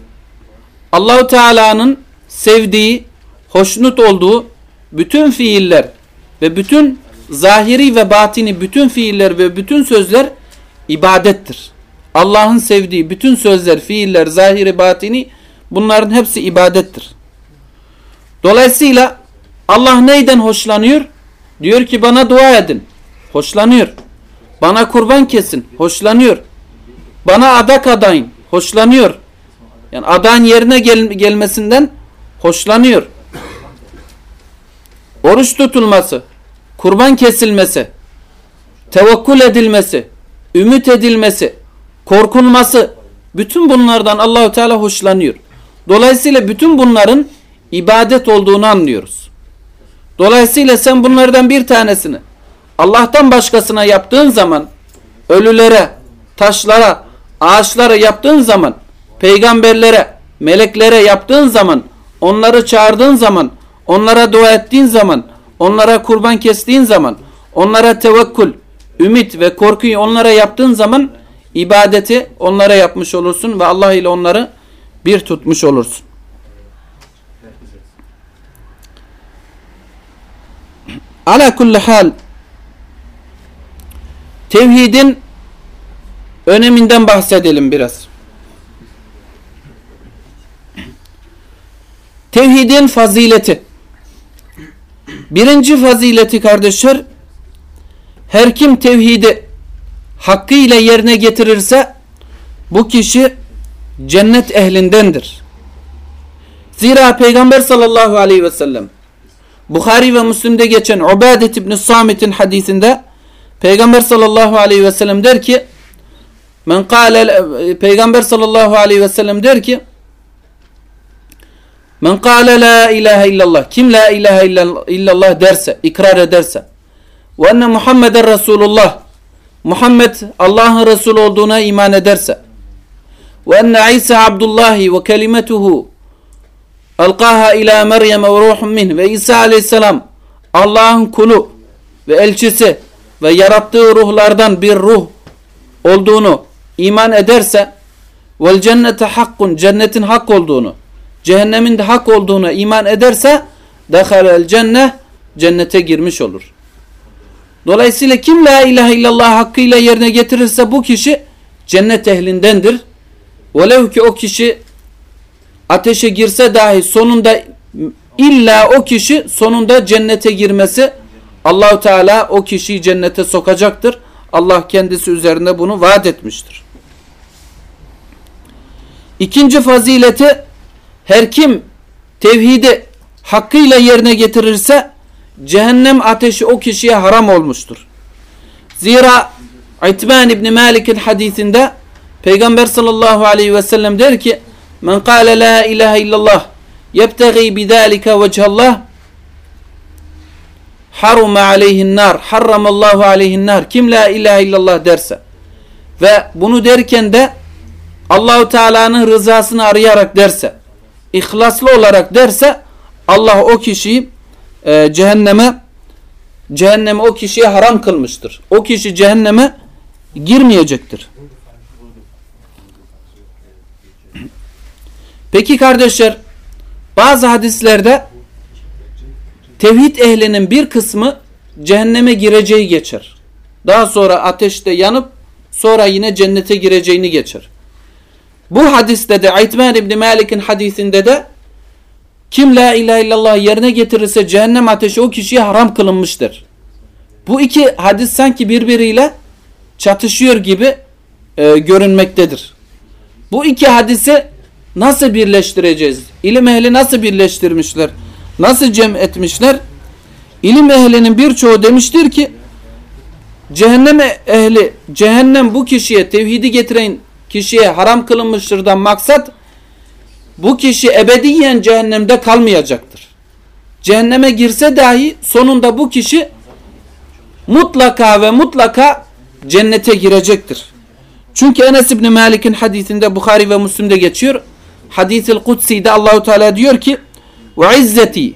Allahu Teala'nın sevdiği, hoşnut olduğu bütün fiiller ve bütün zahiri ve batini bütün fiiller ve bütün sözler ibadettir. Allah'ın sevdiği bütün sözler, fiiller, zahiri, batini bunların hepsi ibadettir. Dolayısıyla Allah neyden hoşlanıyor? Diyor ki bana dua edin. Hoşlanıyor. Bana kurban kesin. Hoşlanıyor. Bana adak adayın. Hoşlanıyor. Yani adağın yerine gel gelmesinden hoşlanıyor. Oruç tutulması, kurban kesilmesi, tevekkül edilmesi, ümit edilmesi, korkulması bütün bunlardan Allahu Teala hoşlanıyor. Dolayısıyla bütün bunların ibadet olduğunu anlıyoruz. Dolayısıyla sen bunlardan bir tanesini Allah'tan başkasına yaptığın zaman ölülere, taşlara, ağaçlara yaptığın zaman peygamberlere, meleklere yaptığın zaman onları çağırdığın zaman onlara dua ettiğin zaman onlara kurban kestiğin zaman onlara tevekkül, ümit ve korkuyu onlara yaptığın zaman ibadeti onlara yapmış olursun ve Allah ile onları bir tutmuş olursun. Ala kulli hal tevhidin öneminden bahsedelim biraz. Tevhidin fazileti. Birinci fazileti kardeşler her kim tevhidi hakkıyla yerine getirirse bu kişi cennet ehlindendir. Zira Peygamber sallallahu aleyhi ve sellem Bukhari ve Müslim'de geçen Ubadet İbni Samit'in hadisinde Peygamber sallallahu aleyhi ve sellem der ki Men kâle Peygamber sallallahu aleyhi ve sellem der ki Men kâle la ilahe illallah. Kim la ilahe illallah derse ikrar ederse ve enne Muhammeden Resulullah. Muhammed Allah'ın Resulü olduğuna iman ederse ve enne İsa Abdullahi ve kelimetuhu alqaha ila Meryem ve ruhun min. Ve İsa aleyhisselam Allah'ın kulu ve elçisi ve yarattığı ruhlardan bir ruh olduğunu iman ederse vel cennete hakkun cennetin hak olduğunu cehennemin de hak olduğuna iman ederse dehalel cenne cennete girmiş olur. Dolayısıyla kim la ilahe illallah hakkıyla yerine getirirse bu kişi cennet ehlindendir. Velev ki o kişi ateşe girse dahi sonunda illa o kişi sonunda cennete girmesi Allahu Teala o kişiyi cennete sokacaktır. Allah kendisi üzerinde bunu vaat etmiştir. İkinci fazileti her kim tevhidi hakkıyla yerine getirirse cehennem ateşi o kişiye haram olmuştur. Zira İtban İbni Malik'in hadisinde Peygamber sallallahu aleyhi ve sellem der ki Men kâle la ilahe illallah yebtegi bidâlike vechallah harume aleyhin nar harramallahu aleyhin nar kim la ilahe illallah derse ve bunu derken de Allahu Teala'nın rızasını arayarak derse ihlaslı olarak derse Allah o kişiyi e, cehenneme cehenneme o kişiye haram kılmıştır. O kişi cehenneme girmeyecektir. Peki kardeşler bazı hadislerde tevhid ehlinin bir kısmı cehenneme gireceği geçer. Daha sonra ateşte yanıp sonra yine cennete gireceğini geçer. Bu hadiste de Aytman İbni Malik'in hadisinde de kim la ilahe illallah yerine getirirse cehennem ateşi o kişiye haram kılınmıştır. Bu iki hadis sanki birbiriyle çatışıyor gibi e, görünmektedir. Bu iki hadisi nasıl birleştireceğiz? İlim ehli nasıl birleştirmişler? Nasıl cem etmişler? İlim ehlinin birçoğu demiştir ki cehennem ehli, cehennem bu kişiye tevhidi getiren kişiye haram kılınmıştırdan maksat bu kişi ebediyen cehennemde kalmayacaktır. Cehenneme girse dahi sonunda bu kişi mutlaka ve mutlaka cennete girecektir. Çünkü Enes İbni Malik'in hadisinde Bukhari ve Müslim'de geçiyor. Hadis-i Kutsi'de Allahu Teala diyor ki ve izzeti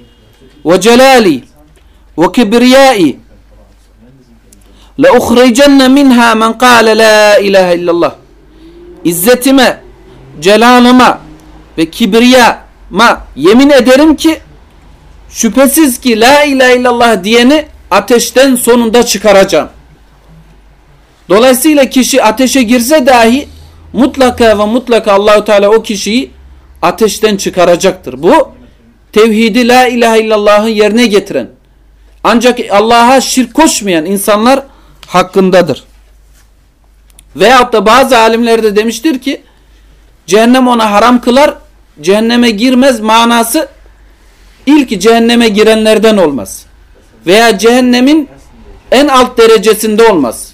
ve celali ve kibriyai la uhricenne minha men kâle la ilahe illallah İzzetime, celalıma ve kibriyama yemin ederim ki şüphesiz ki la ilahe illallah diyeni ateşten sonunda çıkaracağım. Dolayısıyla kişi ateşe girse dahi mutlaka ve mutlaka Allahu Teala o kişiyi ateşten çıkaracaktır. Bu tevhidi la ilahe illallah'ı yerine getiren ancak Allah'a şirk koşmayan insanlar hakkındadır. Veyahut da bazı alimler de demiştir ki cehennem ona haram kılar cehenneme girmez manası ilk cehenneme girenlerden olmaz. Veya cehennemin en alt derecesinde olmaz.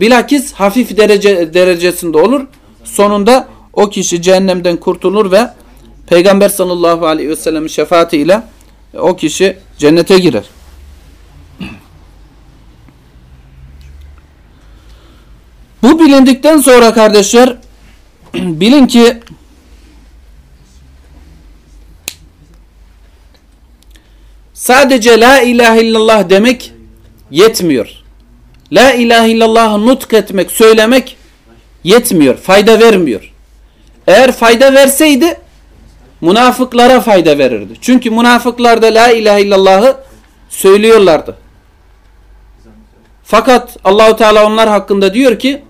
Bilakis hafif derece derecesinde olur. Sonunda o kişi cehennemden kurtulur ve Peygamber sallallahu aleyhi ve sellem'in şefaatiyle o kişi cennete girer. Bu bilindikten sonra kardeşler bilin ki sadece la ilahe illallah demek yetmiyor. La ilahe illallah'ı nutk etmek, söylemek yetmiyor, fayda vermiyor. Eğer fayda verseydi münafıklara fayda verirdi. Çünkü münafıklar da la ilahe illallah'ı söylüyorlardı. Fakat Allahu Teala onlar hakkında diyor ki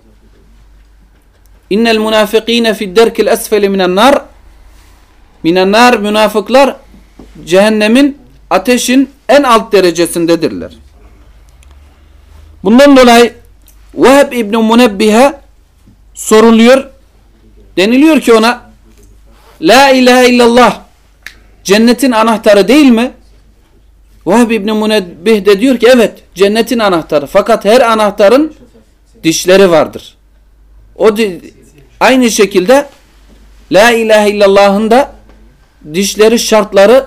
İnnel münafikine fi derkil esfeli minen nar minen nar münafıklar cehennemin ateşin en alt derecesindedirler. Bundan dolayı Vehb İbni soruluyor. Deniliyor ki ona La ilahe illallah cennetin anahtarı değil mi? Vahb İbni Munebbih de diyor ki evet cennetin anahtarı. Fakat her anahtarın dişleri vardır. O aynı şekilde La ilahe illallah'ın da dişleri şartları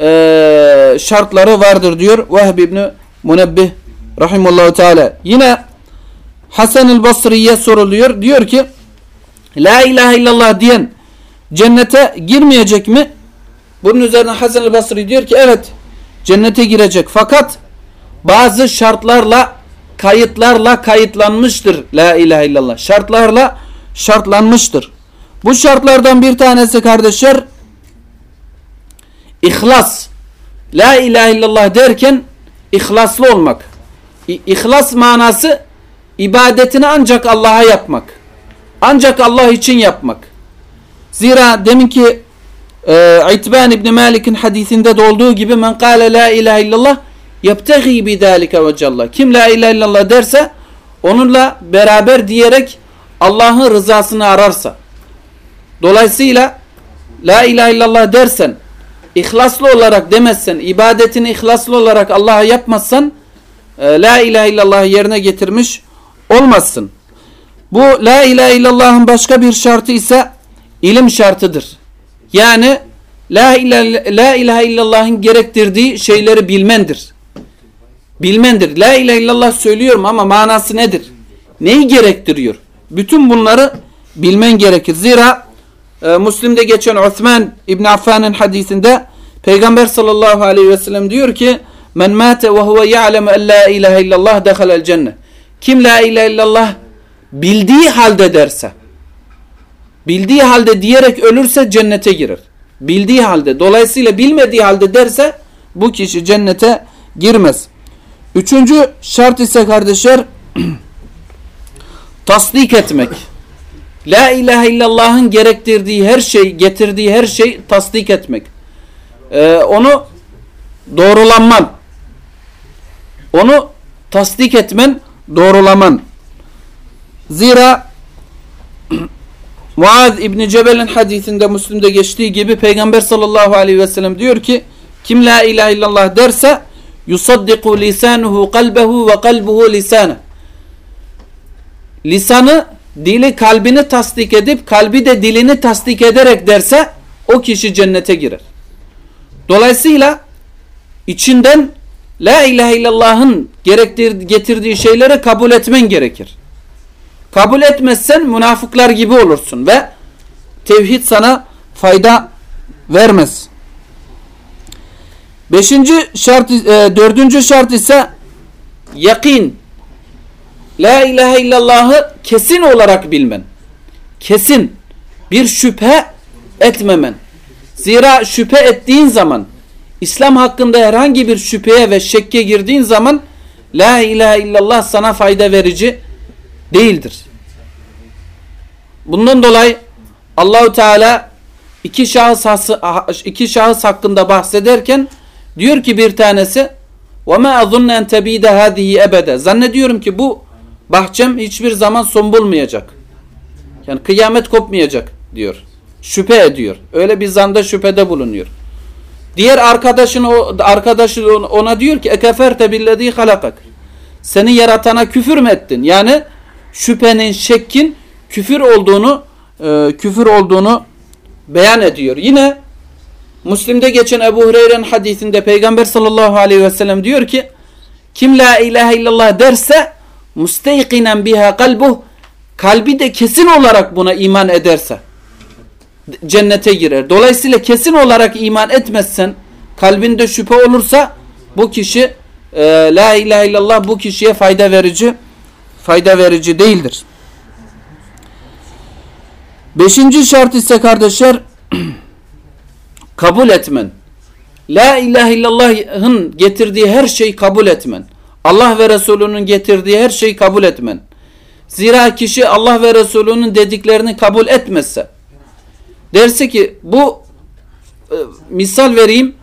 e, şartları vardır diyor Vahb İbni Munebbih rahimullahu teala. Yine Hasan el Basri'ye soruluyor. Diyor ki La ilahe illallah diyen cennete girmeyecek mi? Bunun üzerine Hasan el Basri diyor ki evet cennete girecek. Fakat bazı şartlarla kayıtlarla kayıtlanmıştır. La ilahe illallah. Şartlarla şartlanmıştır. Bu şartlardan bir tanesi kardeşler ihlas. La ilahe illallah derken ihlaslı olmak. İhlas manası ibadetini ancak Allah'a yapmak. Ancak Allah için yapmak. Zira deminki e, İtban İbni Malik'in hadisinde de olduğu gibi men kâle la ilahe illallah yebtegi bidâlike vecallah. Kim la ilahe illallah derse onunla beraber diyerek Allah'ın rızasını ararsa. Dolayısıyla la ilahe illallah dersen ihlaslı olarak demezsen ibadetini ihlaslı olarak Allah'a yapmazsan e, la ilahe illallah yerine getirmiş olmazsın. Bu la ilahe illallah'ın başka bir şartı ise ilim şartıdır. Yani la ilahe, la ilahe illallah'ın gerektirdiği şeyleri bilmendir. Bilmendir. La ilahe illallah söylüyorum ama manası nedir? Neyi gerektiriyor? Bütün bunları bilmen gerekir. Zira e, Müslim'de geçen Osman İbn Affan'ın hadisinde Peygamber sallallahu aleyhi ve sellem diyor ki Men mate ve huve ya'lemu en la ilahe illallah dehalel cennet. Kim la ilahe illallah bildiği halde derse bildiği halde diyerek ölürse cennete girer. Bildiği halde dolayısıyla bilmediği halde derse bu kişi cennete girmez. Üçüncü şart ise kardeşler tasdik etmek. La ilahe illallah'ın gerektirdiği her şey, getirdiği her şey tasdik etmek. Ee, onu doğrulanman. Onu tasdik etmen, doğrulaman. Zira Muaz İbni Cebel'in hadisinde Müslim'de geçtiği gibi Peygamber sallallahu aleyhi ve sellem diyor ki kim la ilahe illallah derse yusaddiku lisanuhu kalbehu ve kalbuhu lisane lisanı dili kalbini tasdik edip kalbi de dilini tasdik ederek derse o kişi cennete girer. Dolayısıyla içinden la ilahe illallah'ın getirdiği şeyleri kabul etmen gerekir. Kabul etmezsen münafıklar gibi olursun ve tevhid sana fayda vermez. Beşinci şart, e, dördüncü şart ise yakin. La ilahe illallah'ı kesin olarak bilmen. Kesin. Bir şüphe etmemen. Zira şüphe ettiğin zaman İslam hakkında herhangi bir şüpheye ve şekke girdiğin zaman La ilahe illallah sana fayda verici değildir. Bundan dolayı Allahu Teala iki şahıs iki şahıs hakkında bahsederken diyor ki bir tanesi ma azunnu en tebide hadihi ebede. Zannediyorum ki bu bahçem hiçbir zaman son bulmayacak. Yani kıyamet kopmayacak diyor. Şüphe ediyor. Öyle bir zanda şüphede bulunuyor. Diğer arkadaşın o arkadaşı ona diyor ki ekeferte billezî halakak. Seni yaratana küfür mü ettin? Yani şüphenin, şekkin küfür olduğunu e, küfür olduğunu beyan ediyor. Yine Müslim'de geçen Ebu Hureyre'nin hadisinde Peygamber sallallahu aleyhi ve sellem diyor ki kim la ilahe illallah derse müsteykinen biha kalbuh kalbi de kesin olarak buna iman ederse cennete girer. Dolayısıyla kesin olarak iman etmezsen kalbinde şüphe olursa bu kişi e, la ilahe illallah bu kişiye fayda verici fayda verici değildir. Beşinci şart ise kardeşler kabul etmen. La ilahe illallah'ın getirdiği her şeyi kabul etmen. Allah ve Resulünün getirdiği her şeyi kabul etmen. Zira kişi Allah ve Resulünün dediklerini kabul etmezse derse ki bu e, misal vereyim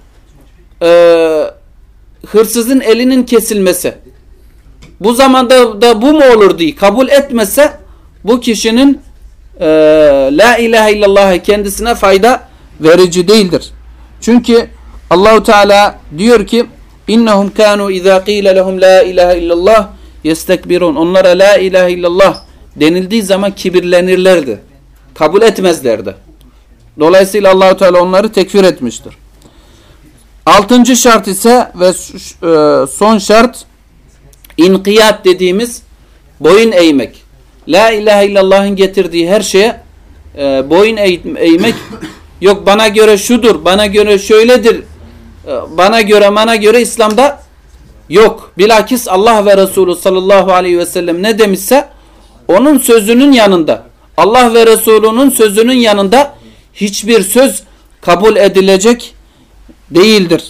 e, hırsızın elinin kesilmesi bu zamanda da bu mu olur diye kabul etmese bu kişinin e, la ilahe illallah kendisine fayda verici değildir. Çünkü Allahu Teala diyor ki innahum kanu iza qila lehum la ilahe illallah yestekbirun. Onlara la ilahe illallah denildiği zaman kibirlenirlerdi. Kabul etmezlerdi. Dolayısıyla Allahu Teala onları tekfir etmiştir. Altıncı şart ise ve e, son şart inkiyat dediğimiz boyun eğmek. La ilahe illallah'ın getirdiği her şeye e, boyun eğmek yok bana göre şudur, bana göre şöyledir, e, bana göre bana göre İslam'da yok. Bilakis Allah ve Resulü sallallahu aleyhi ve sellem ne demişse onun sözünün yanında Allah ve Resulünün sözünün yanında hiçbir söz kabul edilecek değildir.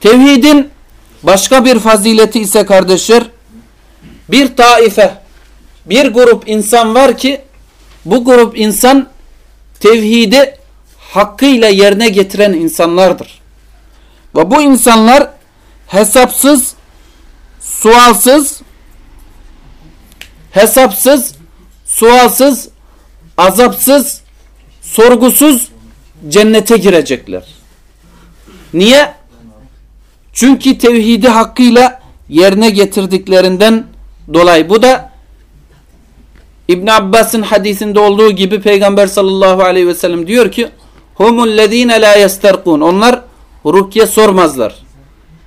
Tevhidin başka bir fazileti ise kardeşler bir taife bir grup insan var ki bu grup insan tevhidi hakkıyla yerine getiren insanlardır. Ve bu insanlar hesapsız, sualsız, hesapsız, sualsız, azapsız, sorgusuz cennete girecekler. Niye? Çünkü tevhidi hakkıyla yerine getirdiklerinden dolayı. Bu da İbn Abbas'ın hadisinde olduğu gibi Peygamber sallallahu aleyhi ve sellem diyor ki humul lezine la yesterkun. Onlar rukye sormazlar.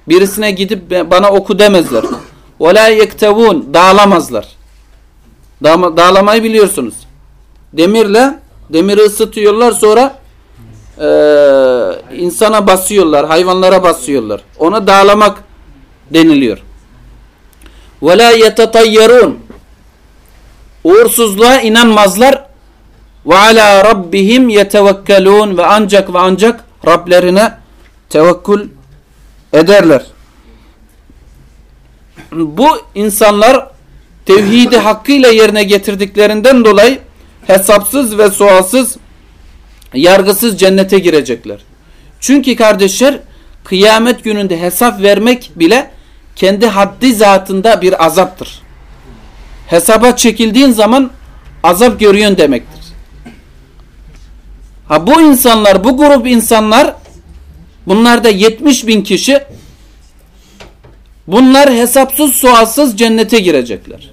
Birisine gidip bana oku demezler. Ve la yektevun. Dağlamazlar. Dağlamayı biliyorsunuz. Demirle demiri ısıtıyorlar sonra e, insana basıyorlar, hayvanlara basıyorlar. Ona dağlamak deniliyor. La yetetayyarun. Uğursuzluğa inanmazlar. Ala rabbihim yetevekkelun ve ancak ve ancak Rablerine tevekkül ederler. Bu insanlar tevhidi hakkıyla yerine getirdiklerinden dolayı hesapsız ve sualsız yargısız cennete girecekler. Çünkü kardeşler kıyamet gününde hesap vermek bile kendi haddi zatında bir azaptır. Hesaba çekildiğin zaman azap görüyorsun demektir. Ha bu insanlar, bu grup insanlar bunlar da 70 bin kişi bunlar hesapsız sualsız cennete girecekler.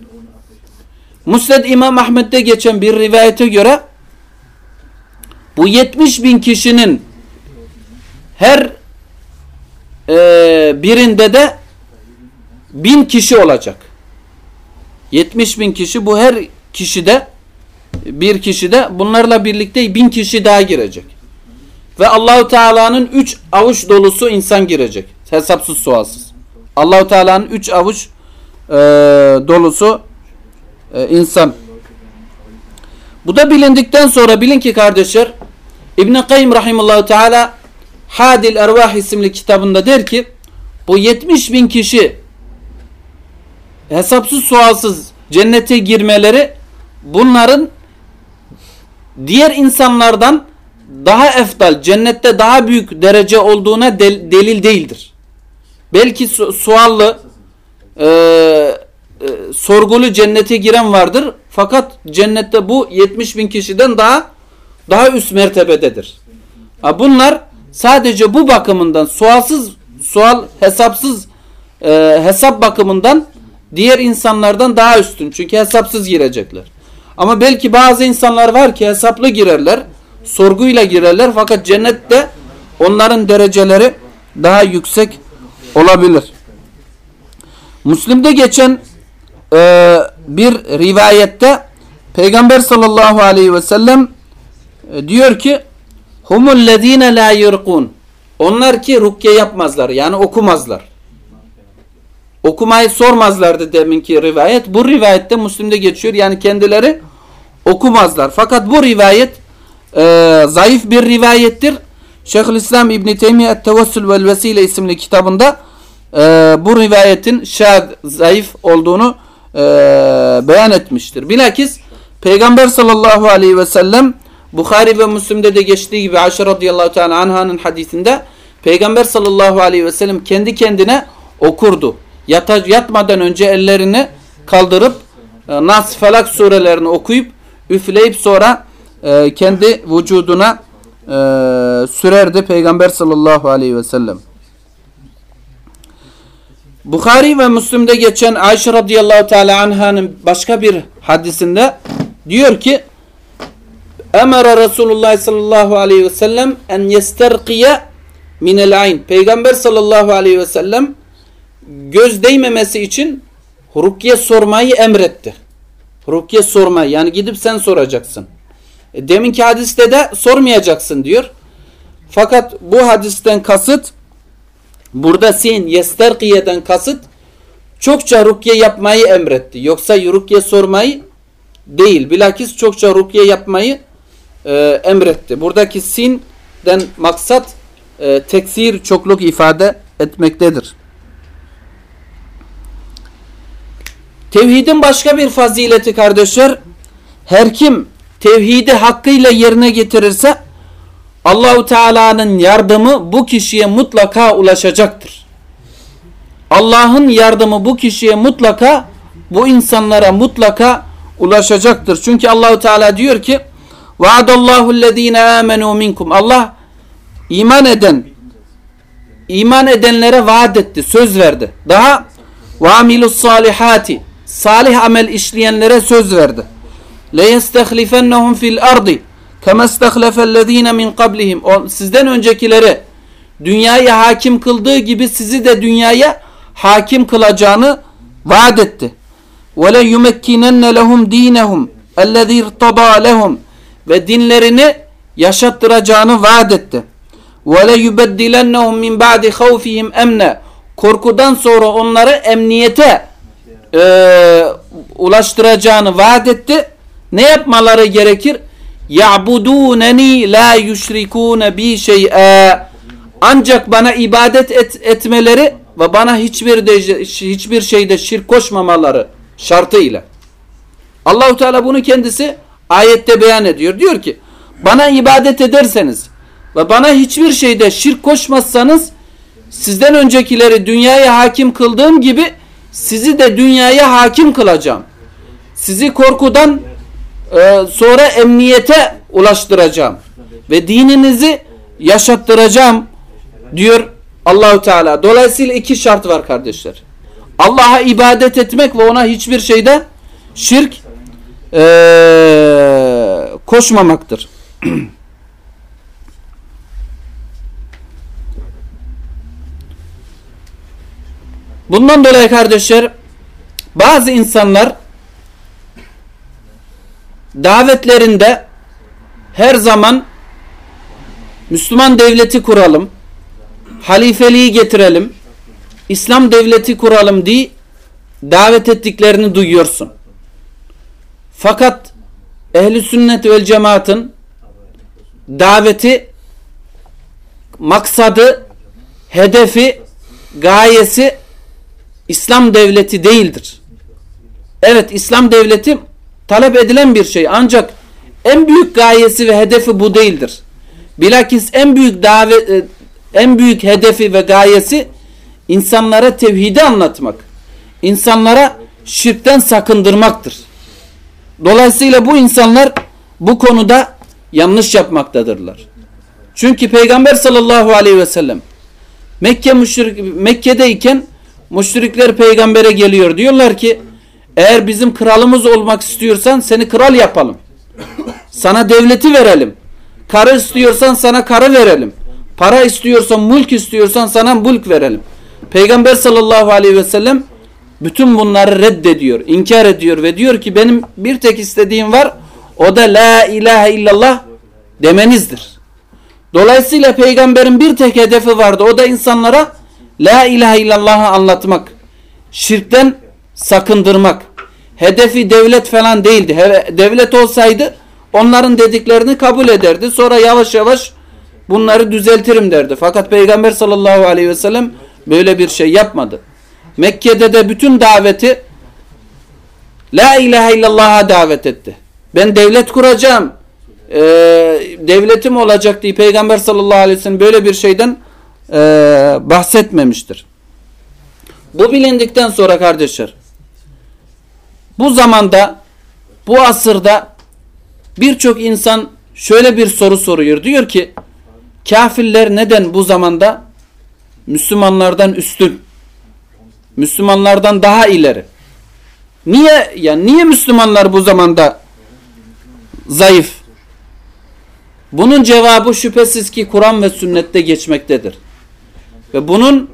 Musned İmam Ahmet'te geçen bir rivayete göre bu 70 bin kişinin her e, birinde de bin kişi olacak. 70 bin kişi bu her kişide bir kişi de bunlarla birlikte bin kişi daha girecek. Ve Allahu Teala'nın üç avuç dolusu insan girecek. Hesapsız sualsız. Allahu Teala'nın üç avuç e, dolusu e, insan. Bu da bilindikten sonra bilin ki kardeşler İbn-i Kayyum Rahimullahu Teala Hadil Ervah isimli kitabında der ki bu 70 bin kişi hesapsız sualsız cennete girmeleri bunların diğer insanlardan daha eftal, cennette daha büyük derece olduğuna del delil değildir. Belki su suallı, e, e, sorgulu cennete giren vardır. Fakat cennette bu 70 bin kişiden daha daha üst mertebededir. Bunlar sadece bu bakımından sualsız, sual hesapsız e, hesap bakımından diğer insanlardan daha üstün. Çünkü hesapsız girecekler. Ama belki bazı insanlar var ki hesaplı girerler, sorguyla girerler fakat cennette onların dereceleri daha yüksek olabilir. Müslim'de geçen e, bir rivayette Peygamber sallallahu aleyhi ve sellem e, diyor ki humul lezine la yurkun onlar ki rukiye yapmazlar yani okumazlar. Okumayı sormazlardı deminki rivayet. Bu rivayette Müslim'de geçiyor. Yani kendileri okumazlar. Fakat bu rivayet e, zayıf bir rivayettir. Şeyhülislam İbn Teymiye Tevessül vel Vesile isimli kitabında e, bu rivayetin şad zayıf olduğunu e, beyan etmiştir. Bilakis Peygamber sallallahu aleyhi ve sellem Bukhari ve Müslim'de de geçtiği gibi Ayşe radıyallahu teala anhanın hadisinde Peygamber sallallahu aleyhi ve sellem kendi kendine okurdu. Yata, yatmadan önce ellerini kaldırıp e, Nas Felak surelerini okuyup üfleyip sonra e, kendi vücuduna sürerdi Peygamber sallallahu aleyhi ve sellem. Bukhari ve Müslim'de geçen Ayşe radıyallahu teala anh'ın başka bir hadisinde diyor ki Emre Resulullah sallallahu aleyhi ve sellem en yesterkiye minel ayn. Peygamber sallallahu aleyhi ve sellem göz değmemesi için rukiye sormayı emretti. Rukiye sormayı yani gidip sen soracaksın. E, deminki hadiste de sormayacaksın diyor. Fakat bu hadisten kasıt burada sin yesterkiyeden kasıt çokça rukiye yapmayı emretti. Yoksa rukiye sormayı değil. Bilakis çokça rukiye yapmayı e, emretti. Buradaki sinden maksat e, teksir çokluk ifade etmektedir. Tevhidin başka bir fazileti kardeşler her kim tevhidi hakkıyla yerine getirirse Allahu Teala'nın yardımı bu kişiye mutlaka ulaşacaktır. Allah'ın yardımı bu kişiye mutlaka bu insanlara mutlaka ulaşacaktır. Çünkü Allahu Teala diyor ki Vaadallahu ellezine amenu minkum. Allah iman eden iman edenlere vaat etti, söz verdi. Daha ve amilus salihati salih amel işleyenlere söz verdi. Le yestehlifennehum fil ardi kema istehlefellezine min qablihim. Sizden öncekileri dünyaya hakim kıldığı gibi sizi de dünyaya hakim kılacağını vaat etti. Ve le yumekkinenne lehum dinehum ellezî irtadâ lehum ve dinlerini yaşattıracağını vaat etti. Le yubeddilennehum min ba'di havfihim emne. Korkudan sonra onları emniyete e, ulaştıracağını vaat etti. Ne yapmaları gerekir? Ya'buduneni la yüşrikûne bi şey'e. Ancak bana ibadet et, etmeleri ve bana hiçbir de, hiçbir şeyde şirk koşmamaları şartıyla. Allahu Teala bunu kendisi ayette beyan ediyor. Diyor ki bana ibadet ederseniz ve bana hiçbir şeyde şirk koşmazsanız sizden öncekileri dünyaya hakim kıldığım gibi sizi de dünyaya hakim kılacağım. Sizi korkudan e, sonra emniyete ulaştıracağım ve dininizi yaşattıracağım diyor Allahu Teala. Dolayısıyla iki şart var kardeşler. Allah'a ibadet etmek ve ona hiçbir şeyde şirk e, koşmamaktır. Bundan dolayı kardeşler bazı insanlar davetlerinde her zaman Müslüman devleti kuralım, halifeliği getirelim, İslam devleti kuralım diye davet ettiklerini duyuyorsun. Fakat ehli sünnet ve cemaatın daveti maksadı, hedefi, gayesi İslam devleti değildir. Evet İslam devleti talep edilen bir şey ancak en büyük gayesi ve hedefi bu değildir. Bilakis en büyük davet en büyük hedefi ve gayesi insanlara tevhidi anlatmak. insanlara şirkten sakındırmaktır. Dolayısıyla bu insanlar bu konuda yanlış yapmaktadırlar. Çünkü Peygamber sallallahu aleyhi ve sellem Mekke müşrik Mekke'deyken müşrikler peygambere geliyor. Diyorlar ki eğer bizim kralımız olmak istiyorsan seni kral yapalım. Sana devleti verelim. Karı istiyorsan sana karı verelim. Para istiyorsan, mülk istiyorsan sana mülk verelim. Peygamber sallallahu aleyhi ve sellem bütün bunları reddediyor, inkar ediyor ve diyor ki benim bir tek istediğim var o da la ilahe illallah demenizdir. Dolayısıyla peygamberin bir tek hedefi vardı o da insanlara la ilahe illallah'ı anlatmak, şirkten sakındırmak. Hedefi devlet falan değildi. Devlet olsaydı onların dediklerini kabul ederdi. Sonra yavaş yavaş bunları düzeltirim derdi. Fakat Peygamber sallallahu aleyhi ve sellem böyle bir şey yapmadı. Mekke'de de bütün daveti La ilahe illallah'a davet etti. Ben devlet kuracağım. E, devletim olacak diye Peygamber sallallahu aleyhi ve sellem böyle bir şeyden e, bahsetmemiştir. Bu bilindikten sonra kardeşler bu zamanda bu asırda birçok insan şöyle bir soru soruyor. Diyor ki kafirler neden bu zamanda Müslümanlardan üstün? Müslümanlardan daha ileri. Niye yani niye Müslümanlar bu zamanda zayıf? Bunun cevabı şüphesiz ki Kur'an ve sünnette geçmektedir. Ve bunun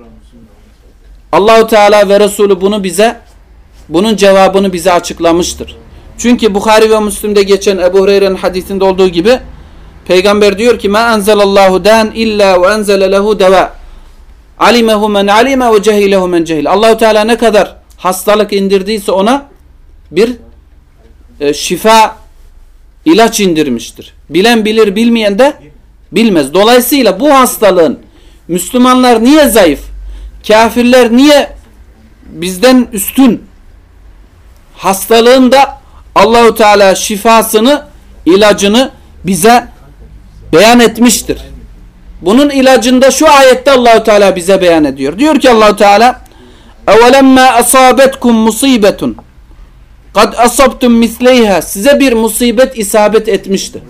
Allahu Teala ve Resulü bunu bize bunun cevabını bize açıklamıştır. Çünkü Bukhari ve Müslim'de geçen Ebu Hureyre'nin hadisinde olduğu gibi Peygamber diyor ki: "Ma enzelallahu dan illa ve enzele lehu deva." Alimehu men alime ve cehilehu men cehil. Allahu Teala ne kadar hastalık indirdiyse ona bir e, şifa ilaç indirmiştir. Bilen bilir, bilmeyen de bilmez. Dolayısıyla bu hastalığın Müslümanlar niye zayıf? Kafirler niye bizden üstün? Hastalığın da Allahu Teala şifasını, ilacını bize beyan etmiştir. Bunun ilacında şu ayette Allahu Teala bize beyan ediyor. Diyor ki Allahu Teala: "Evelemma asabetkum musibetun kad asabtum misleyha" Size bir musibet isabet etmişti.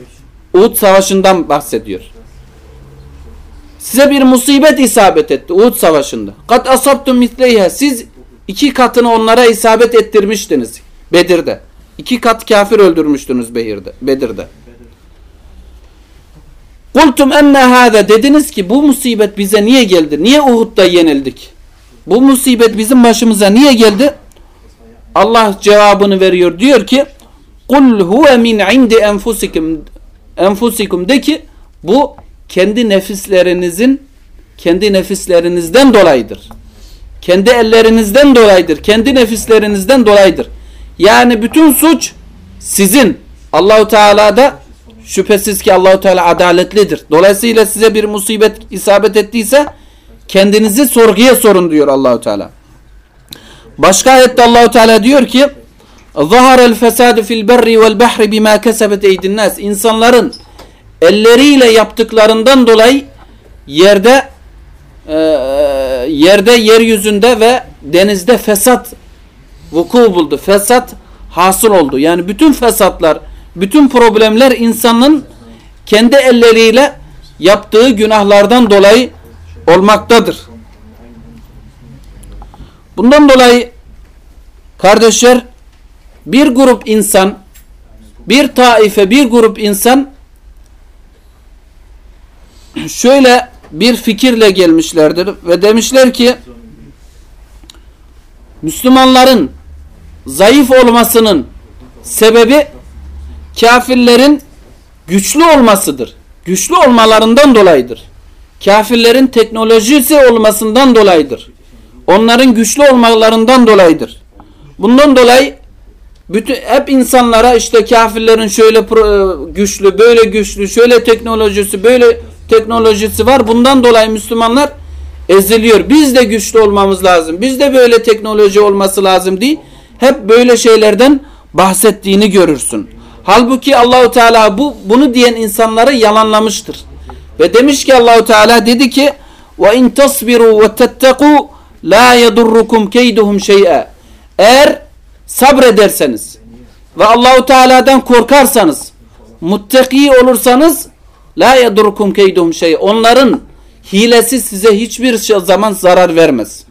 Uhud savaşından bahsediyor. Size bir musibet isabet etti Uhud savaşında. Kad asabtum misleyha. Siz iki katını onlara isabet ettirmiştiniz Bedir'de. İki kat kafir öldürmüştünüz Bedir'de. Bedir'de. Kultum enne hâze dediniz ki bu musibet bize niye geldi? Niye Uhud'da yenildik? Bu musibet bizim başımıza niye geldi? Allah cevabını veriyor. Diyor ki Kul huve min indi enfusikum enfusikum de ki bu kendi nefislerinizin kendi nefislerinizden dolayıdır. Kendi ellerinizden dolayıdır. Kendi nefislerinizden dolayıdır. Yani bütün suç sizin. Allahu Teala'da Şüphesiz ki Allahu Teala adaletlidir. Dolayısıyla size bir musibet isabet ettiyse kendinizi sorguya sorun diyor Allahu Teala. Başka ayette Allahu Teala diyor ki: "Zahara'l fesadu fil berri vel bahri bima kesebet eydin nas." İnsanların elleriyle yaptıklarından dolayı yerde e, yerde yeryüzünde ve denizde fesat vuku buldu. Fesat hasıl oldu. Yani bütün fesatlar bütün problemler insanın kendi elleriyle yaptığı günahlardan dolayı olmaktadır. Bundan dolayı kardeşler bir grup insan bir taife bir grup insan şöyle bir fikirle gelmişlerdir ve demişler ki Müslümanların zayıf olmasının sebebi kafirlerin güçlü olmasıdır. Güçlü olmalarından dolayıdır. Kafirlerin teknolojisi olmasından dolayıdır. Onların güçlü olmalarından dolayıdır. Bundan dolayı bütün hep insanlara işte kafirlerin şöyle e, güçlü, böyle güçlü, şöyle teknolojisi, böyle teknolojisi var. Bundan dolayı Müslümanlar eziliyor. Biz de güçlü olmamız lazım. Biz de böyle teknoloji olması lazım diye hep böyle şeylerden bahsettiğini görürsün. Halbuki Allahu Teala bu bunu diyen insanları yalanlamıştır. Ve demiş ki Allahu Teala dedi ki: "Ve in tasbiru ve tetteku la yedurrukum keyduhum şey'a." Eğer sabrederseniz ve Allahu Teala'dan korkarsanız, muttaki olursanız la yedurrukum keyduhum şey. Onların hilesi size hiçbir zaman zarar vermez.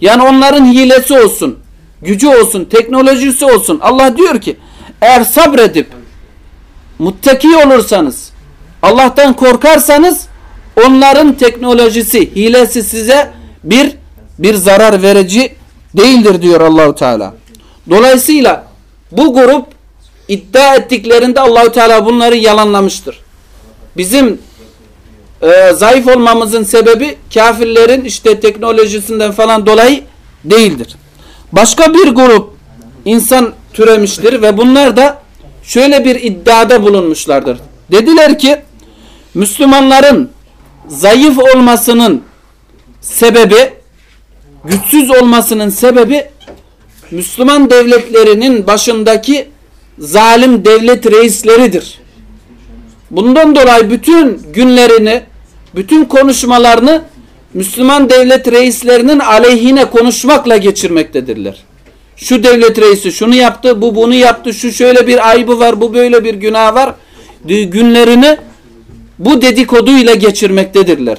Yani onların hilesi olsun, gücü olsun, teknolojisi olsun. Allah diyor ki eğer sabredip muttaki olursanız Allah'tan korkarsanız onların teknolojisi, hilesi size bir bir zarar verici değildir diyor Allahu Teala. Dolayısıyla bu grup iddia ettiklerinde Allahu Teala bunları yalanlamıştır. Bizim e, zayıf olmamızın sebebi kafirlerin işte teknolojisinden falan dolayı değildir. Başka bir grup insan türemiştir ve bunlar da şöyle bir iddiada bulunmuşlardır. Dediler ki Müslümanların zayıf olmasının sebebi güçsüz olmasının sebebi Müslüman devletlerinin başındaki zalim devlet reisleridir. Bundan dolayı bütün günlerini, bütün konuşmalarını Müslüman devlet reislerinin aleyhine konuşmakla geçirmektedirler. Şu devlet reisi şunu yaptı, bu bunu yaptı, şu şöyle bir ayıbı var, bu böyle bir günah var. Günlerini bu dedikoduyla geçirmektedirler.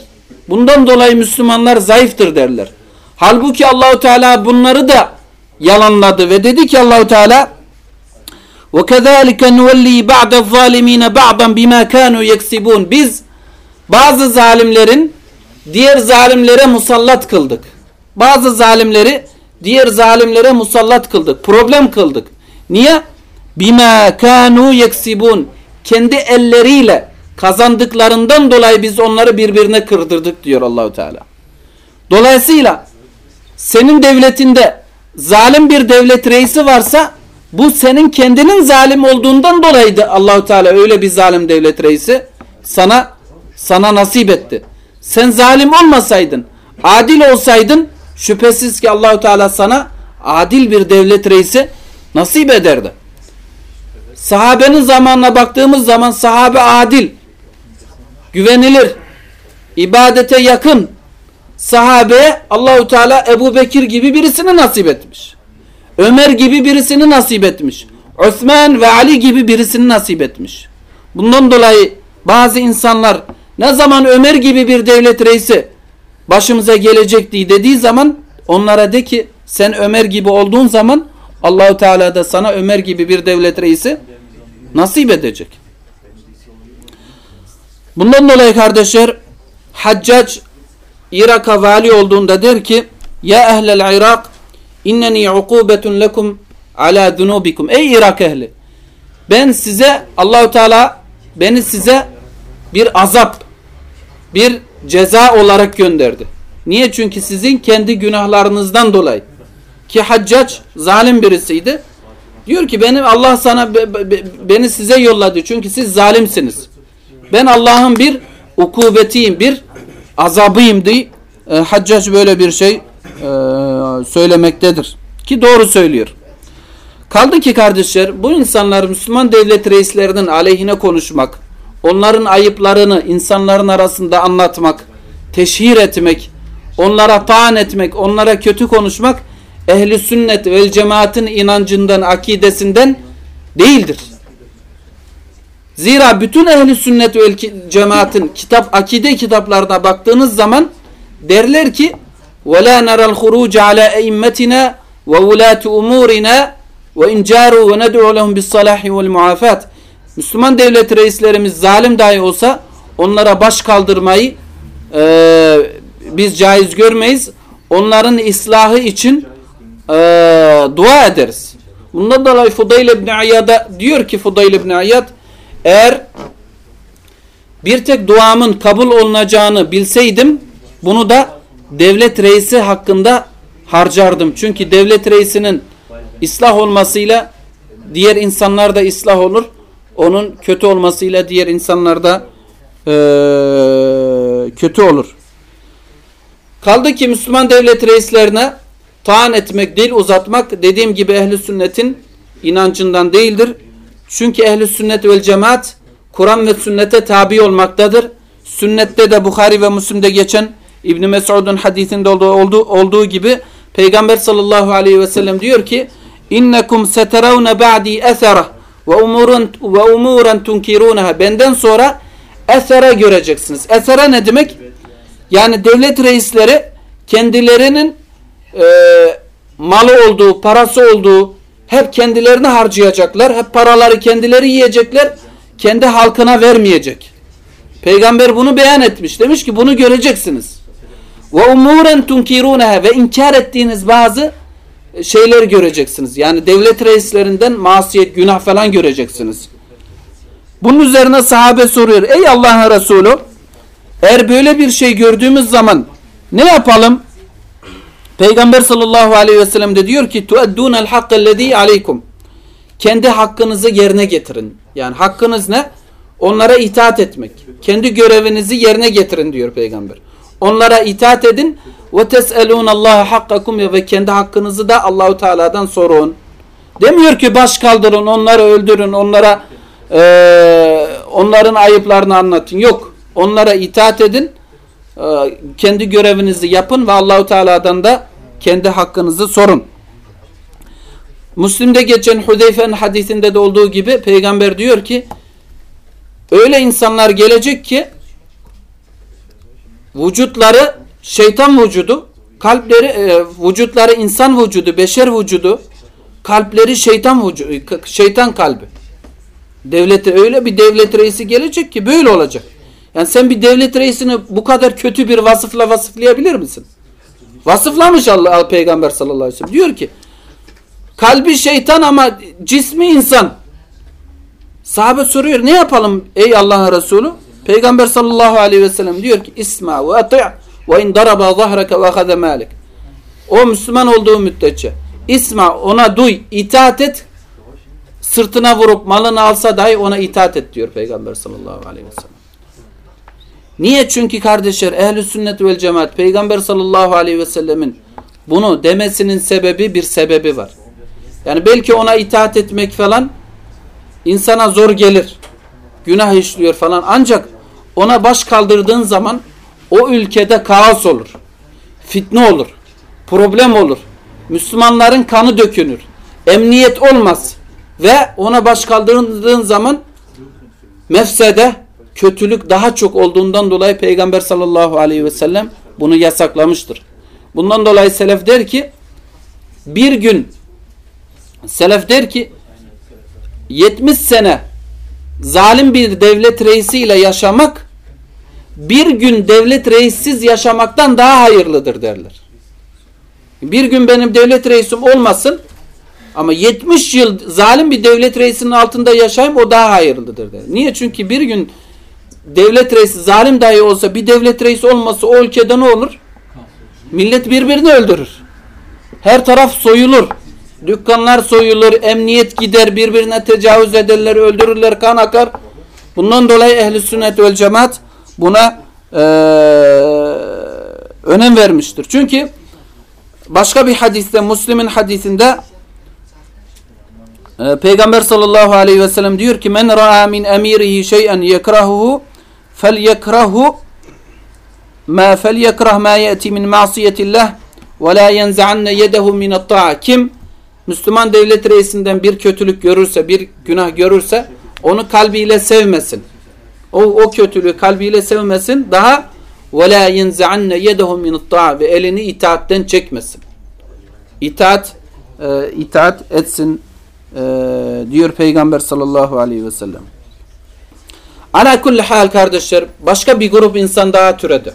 Bundan dolayı Müslümanlar zayıftır derler. Halbuki Allahu Teala bunları da yalanladı ve dedi ki Allahu Teala ve kezalike nuvelli ba'de zalimin ba'dan bima kanu yeksibun. Biz bazı zalimlerin diğer zalimlere musallat kıldık. Bazı zalimleri diğer zalimlere musallat kıldık. Problem kıldık. Niye? Bima kanu yeksibun. Kendi elleriyle kazandıklarından dolayı biz onları birbirine kırdırdık diyor Allahu Teala. Dolayısıyla senin devletinde zalim bir devlet reisi varsa bu senin kendinin zalim olduğundan dolayıydı Allahu Teala öyle bir zalim devlet reisi sana sana nasip etti. Sen zalim olmasaydın, adil olsaydın şüphesiz ki Allahu Teala sana adil bir devlet reisi nasip ederdi. Sahabenin zamanına baktığımız zaman sahabe adil, güvenilir, ibadete yakın sahabeye Allahu Teala Ebu Bekir gibi birisini nasip etmiş. Ömer gibi birisini nasip etmiş. Osman ve Ali gibi birisini nasip etmiş. Bundan dolayı bazı insanlar ne zaman Ömer gibi bir devlet reisi başımıza gelecek diye dediği zaman onlara de ki sen Ömer gibi olduğun zaman Allahu Teala da sana Ömer gibi bir devlet reisi nasip edecek. Bundan dolayı kardeşler Haccac Irak'a vali olduğunda der ki Ya ehlel Irak inneni ukubetun lekum ala zunubikum. Ey Irak ehli ben size Allahu Teala beni size bir azap bir ceza olarak gönderdi. Niye? Çünkü sizin kendi günahlarınızdan dolayı. Ki Haccac zalim birisiydi. Diyor ki benim Allah sana beni size yolladı. Çünkü siz zalimsiniz. Ben Allah'ın bir ukubetiyim, bir azabıyım diye e, Haccac böyle bir şey e, söylemektedir. Ki doğru söylüyor. Kaldı ki kardeşler bu insanlar Müslüman devlet reislerinin aleyhine konuşmak, onların ayıplarını insanların arasında anlatmak, teşhir etmek, onlara taan etmek, onlara kötü konuşmak ehli sünnet ve cemaatin inancından, akidesinden değildir. Zira bütün ehli sünnet ve cemaatin kitap akide kitaplarına baktığınız zaman derler ki وَلَا نَرَى الْخُرُوجَ عَلَى اَئِمَّتِنَا وَوُلَاتُ اُمُورِنَا وَاِنْ جَارُوا وَنَدْعُوا لَهُمْ بِالصَّلَاحِ وَالْمُعَافَاتِ Müslüman devlet reislerimiz zalim dahi olsa onlara baş kaldırmayı e, biz caiz görmeyiz. Onların ıslahı için e, dua ederiz. Bundan dolayı Fudayl ibn Ayyad'a diyor ki Fudayl ibn Ayyad eğer bir tek duamın kabul olunacağını bilseydim bunu da devlet reisi hakkında harcardım. Çünkü devlet reisinin ıslah olmasıyla diğer insanlar da ıslah olur onun kötü olmasıyla diğer insanlarda e, kötü olur. Kaldı ki Müslüman devlet reislerine taan etmek, dil uzatmak dediğim gibi ehli sünnetin inancından değildir. Çünkü ehli sünnet vel cemaat Kur'an ve sünnete tabi olmaktadır. Sünnette de Bukhari ve Müslim'de geçen İbn Mesud'un hadisinde olduğu, olduğu, olduğu gibi Peygamber sallallahu aleyhi ve sellem diyor ki innekum seteravne ba'di esera ve umurun ve umuran tunkirunaha benden sonra esere göreceksiniz. Esere ne demek? Yani devlet reisleri kendilerinin e, malı olduğu, parası olduğu hep kendilerini harcayacaklar. Hep paraları kendileri yiyecekler. Kendi halkına vermeyecek. Peygamber bunu beyan etmiş. Demiş ki bunu göreceksiniz. Ve umuren tunkirunaha ve inkar ettiğiniz bazı şeyler göreceksiniz. Yani devlet reislerinden masiyet, günah falan göreceksiniz. Bunun üzerine sahabe soruyor. Ey Allah'ın Resulü eğer böyle bir şey gördüğümüz zaman ne yapalım? Peygamber sallallahu aleyhi ve sellem de diyor ki tuaddunel hakkellezî aleykum. Kendi hakkınızı yerine getirin. Yani hakkınız ne? Onlara itaat etmek. Kendi görevinizi yerine getirin diyor peygamber. Onlara itaat edin ve tes'elûn Allah hakkakum ve kendi hakkınızı da Allahu Teala'dan sorun. Demiyor ki baş kaldırın, onları öldürün, onlara e, onların ayıplarını anlatın. Yok. Onlara itaat edin. E, kendi görevinizi yapın ve Allahu Teala'dan da kendi hakkınızı sorun. Müslim'de geçen Hudeyfe'nin hadisinde de olduğu gibi peygamber diyor ki Öyle insanlar gelecek ki vücutları şeytan vücudu, kalpleri e, vücutları insan vücudu, beşer vücudu, kalpleri şeytan vücudu, şeytan kalbi. Devlet öyle bir devlet reisi gelecek ki böyle olacak. Yani sen bir devlet reisini bu kadar kötü bir vasıfla vasıflayabilir misin? Vasıflamış Allah Peygamber sallallahu aleyhi ve sellem. Diyor ki kalbi şeytan ama cismi insan. Sahabe soruyor ne yapalım ey Allah'ın Resulü? Peygamber sallallahu aleyhi ve sellem diyor ki isma ve ati' ve in daraba zahraka ve akhadha malik. O Müslüman olduğu müddetçe isma ona duy, itaat et. Sırtına vurup malını alsa dahi ona itaat et diyor Peygamber sallallahu aleyhi ve sellem. Niye? Çünkü kardeşler ehli sünnet vel cemaat Peygamber sallallahu aleyhi ve sellemin bunu demesinin sebebi bir sebebi var. Yani belki ona itaat etmek falan insana zor gelir. Günah işliyor falan. Ancak ona baş kaldırdığın zaman o ülkede kaos olur. Fitne olur. Problem olur. Müslümanların kanı dökünür. Emniyet olmaz. Ve ona baş kaldırdığın zaman mefsede, kötülük daha çok olduğundan dolayı Peygamber sallallahu aleyhi ve sellem bunu yasaklamıştır. Bundan dolayı selef der ki bir gün selef der ki 70 sene zalim bir devlet reisiyle yaşamak bir gün devlet reissiz yaşamaktan daha hayırlıdır derler. Bir gün benim devlet reisim olmasın ama 70 yıl zalim bir devlet reisinin altında yaşayayım o daha hayırlıdır der. Niye? Çünkü bir gün devlet reisi zalim dahi olsa bir devlet reisi olması o ülkede ne olur? Millet birbirini öldürür. Her taraf soyulur. Dükkanlar soyulur, emniyet gider, birbirine tecavüz ederler, öldürürler, kan akar. Bundan dolayı ehli sünnet vel cemaat buna e, önem vermiştir. Çünkü başka bir hadiste, Müslim'in hadisinde e, Peygamber sallallahu aleyhi ve sellem diyor ki men ra'a min emirihi şey'en yekrahuhu felyekrahu ma felyekrah ma yeti min masiyetillah ve la yenze'anne yedehu minat ta'a kim Müslüman devlet reisinden bir kötülük görürse, bir günah görürse onu kalbiyle sevmesin O, o kötülüğü kalbiyle sevmesin. Daha وَلَا يَنْزَعَنَّ يَدَهُ مِنُ الطَّاعِ Ve elini itaatten çekmesin. İtaat, e, itaat etsin e, diyor Peygamber sallallahu aleyhi ve sellem. Ala kulli hal kardeşler başka bir grup insan daha türedi.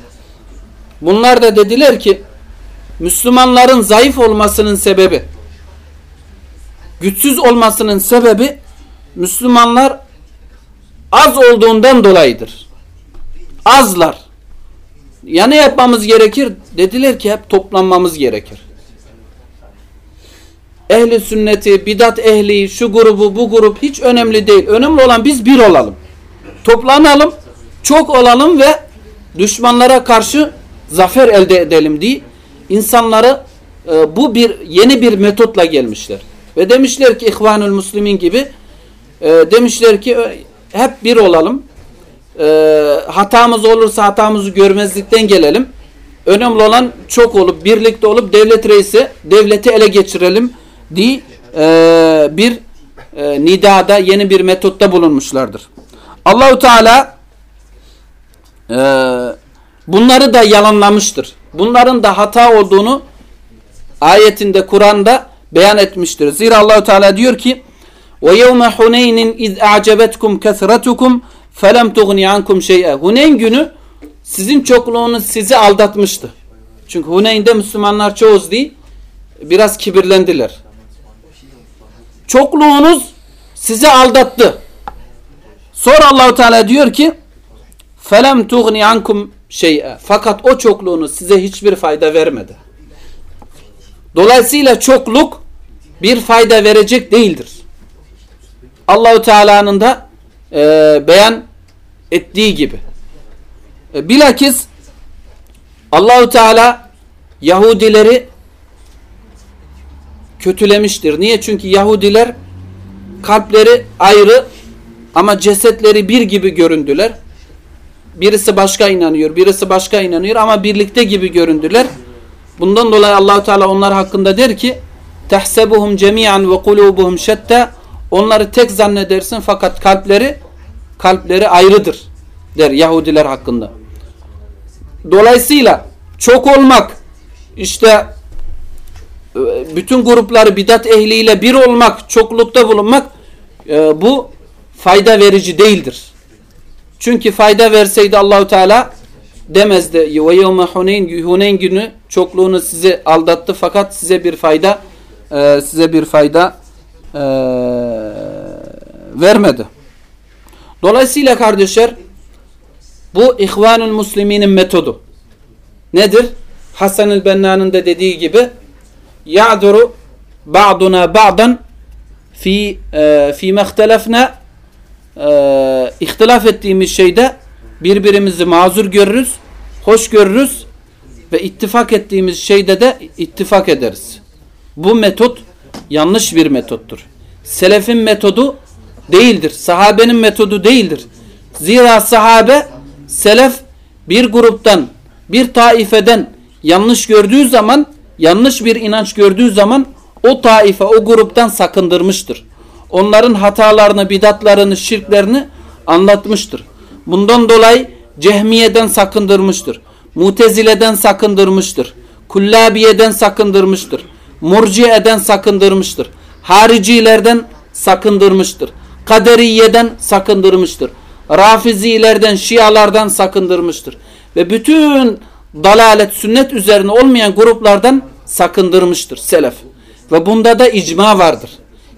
Bunlar da dediler ki Müslümanların zayıf olmasının sebebi güçsüz olmasının sebebi Müslümanlar az olduğundan dolayıdır. Azlar. Ya ne yapmamız gerekir? Dediler ki hep toplanmamız gerekir. Ehli sünneti, bidat ehli, şu grubu, bu grup hiç önemli değil. Önemli olan biz bir olalım. Toplanalım, çok olalım ve düşmanlara karşı zafer elde edelim diye insanları e, bu bir yeni bir metotla gelmişler. Ve demişler ki İhvanül Müslümin gibi e, demişler ki hep bir olalım. E, hatamız olursa hatamızı görmezlikten gelelim. Önemli olan çok olup birlikte olup devlet reisi devleti ele geçirelim diye e, bir e, nidada yeni bir metotta bulunmuşlardır. Allahu Teala e, bunları da yalanlamıştır. Bunların da hata olduğunu ayetinde Kur'an'da beyan etmiştir. Zira Allahu Teala diyor ki: "Ve yevme Huneynin iz a'cebetkum kesretukum felem tughni ankum şey'e." Huneyn günü sizin çokluğunuz sizi aldatmıştı. Çünkü Huneyn'de Müslümanlar çoğuz değil, biraz kibirlendiler. Çokluğunuz sizi aldattı. Sonra Allahu Teala diyor ki: "Felem tughni ankum şey'e." Fakat o çokluğunuz size hiçbir fayda vermedi. Dolayısıyla çokluk bir fayda verecek değildir. Allahu Teala'nın da e, beyan ettiği gibi. E, bilakis Allahu Teala Yahudileri kötülemiştir. Niye? Çünkü Yahudiler kalpleri ayrı ama cesetleri bir gibi göründüler. Birisi başka inanıyor, birisi başka inanıyor ama birlikte gibi göründüler. Bundan dolayı Allahu Teala onlar hakkında der ki: "Tahsebuhum cemian ve kulubuhum şetta." Onları tek zannedersin fakat kalpleri kalpleri ayrıdır der Yahudiler hakkında. Dolayısıyla çok olmak işte e, bütün grupları bidat ehliyle bir olmak, çoklukta bulunmak e, bu fayda verici değildir. Çünkü fayda verseydi Allahu Teala demezdi. Ve yevme Huneyn Huneyn günü çokluğunu sizi aldattı fakat size bir fayda e, size bir fayda e, vermedi. Dolayısıyla kardeşler bu İhvanul Müsliminin metodu. Nedir? Hasan el Benna'nın da dediği gibi ya'duru ba'duna ba'dan fi e, fi mehtelefna e, ihtilaf ettiğimiz şeyde birbirimizi mazur görürüz, hoş görürüz ve ittifak ettiğimiz şeyde de ittifak ederiz. Bu metot yanlış bir metottur. Selefin metodu değildir. Sahabenin metodu değildir. Zira sahabe, selef bir gruptan, bir taifeden yanlış gördüğü zaman, yanlış bir inanç gördüğü zaman o taife, o gruptan sakındırmıştır. Onların hatalarını, bidatlarını, şirklerini anlatmıştır. Bundan dolayı Cehmiye'den sakındırmıştır. Mutezile'den sakındırmıştır. Kullabiye'den sakındırmıştır. Murciye'den sakındırmıştır. Haricilerden sakındırmıştır. Kaderiye'den sakındırmıştır. Rafizilerden, Şialardan sakındırmıştır. Ve bütün dalalet, sünnet üzerine olmayan gruplardan sakındırmıştır selef. Ve bunda da icma vardır.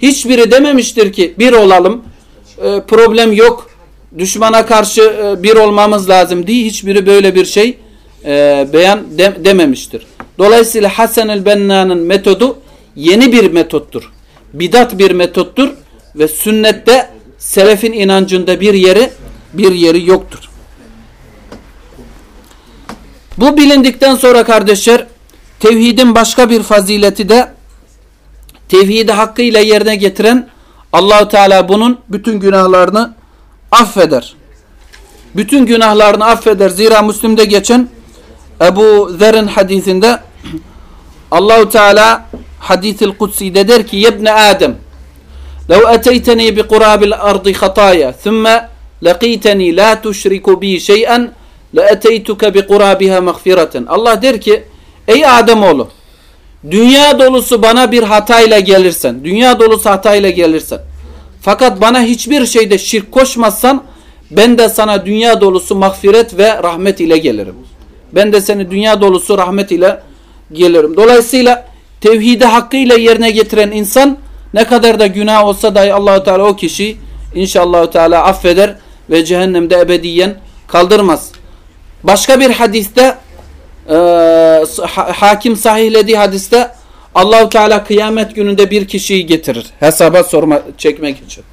Hiçbiri dememiştir ki bir olalım, e, problem yok, düşmana karşı e, bir olmamız lazım diye hiçbiri böyle bir şey e, beyan de, dememiştir. Dolayısıyla Hasan el-Benna'nın metodu yeni bir metottur. Bidat bir metottur ve sünnette selefin inancında bir yeri bir yeri yoktur. Bu bilindikten sonra kardeşler tevhidin başka bir fazileti de tevhidi hakkıyla yerine getiren Allahu Teala bunun bütün günahlarını affeder. Bütün günahlarını affeder. Zira Müslim'de geçen Ebu Zer'in hadisinde Allahu Teala hadisil kutsi'de der ki yebne Adem لو أتيتني بقراب الأرض خطايا ثم لقيتني لا تشرك بي شيئا لأتيتك بقرابها مغفرة Allah der ki ey Ademoğlu dünya dolusu bana bir hatayla gelirsen dünya dolusu hatayla gelirsen fakat bana hiçbir şeyde şirk koşmazsan ben de sana dünya dolusu mağfiret ve rahmet ile gelirim. Ben de seni dünya dolusu rahmet ile gelirim. Dolayısıyla tevhidi hakkıyla yerine getiren insan ne kadar da günah olsa dahi Allahu Teala o kişi inşallah Teala affeder ve cehennemde ebediyen kaldırmaz. Başka bir hadiste e, hakim sahihlediği hadiste Allahu Teala kıyamet gününde bir kişiyi getirir hesaba sorma çekmek için.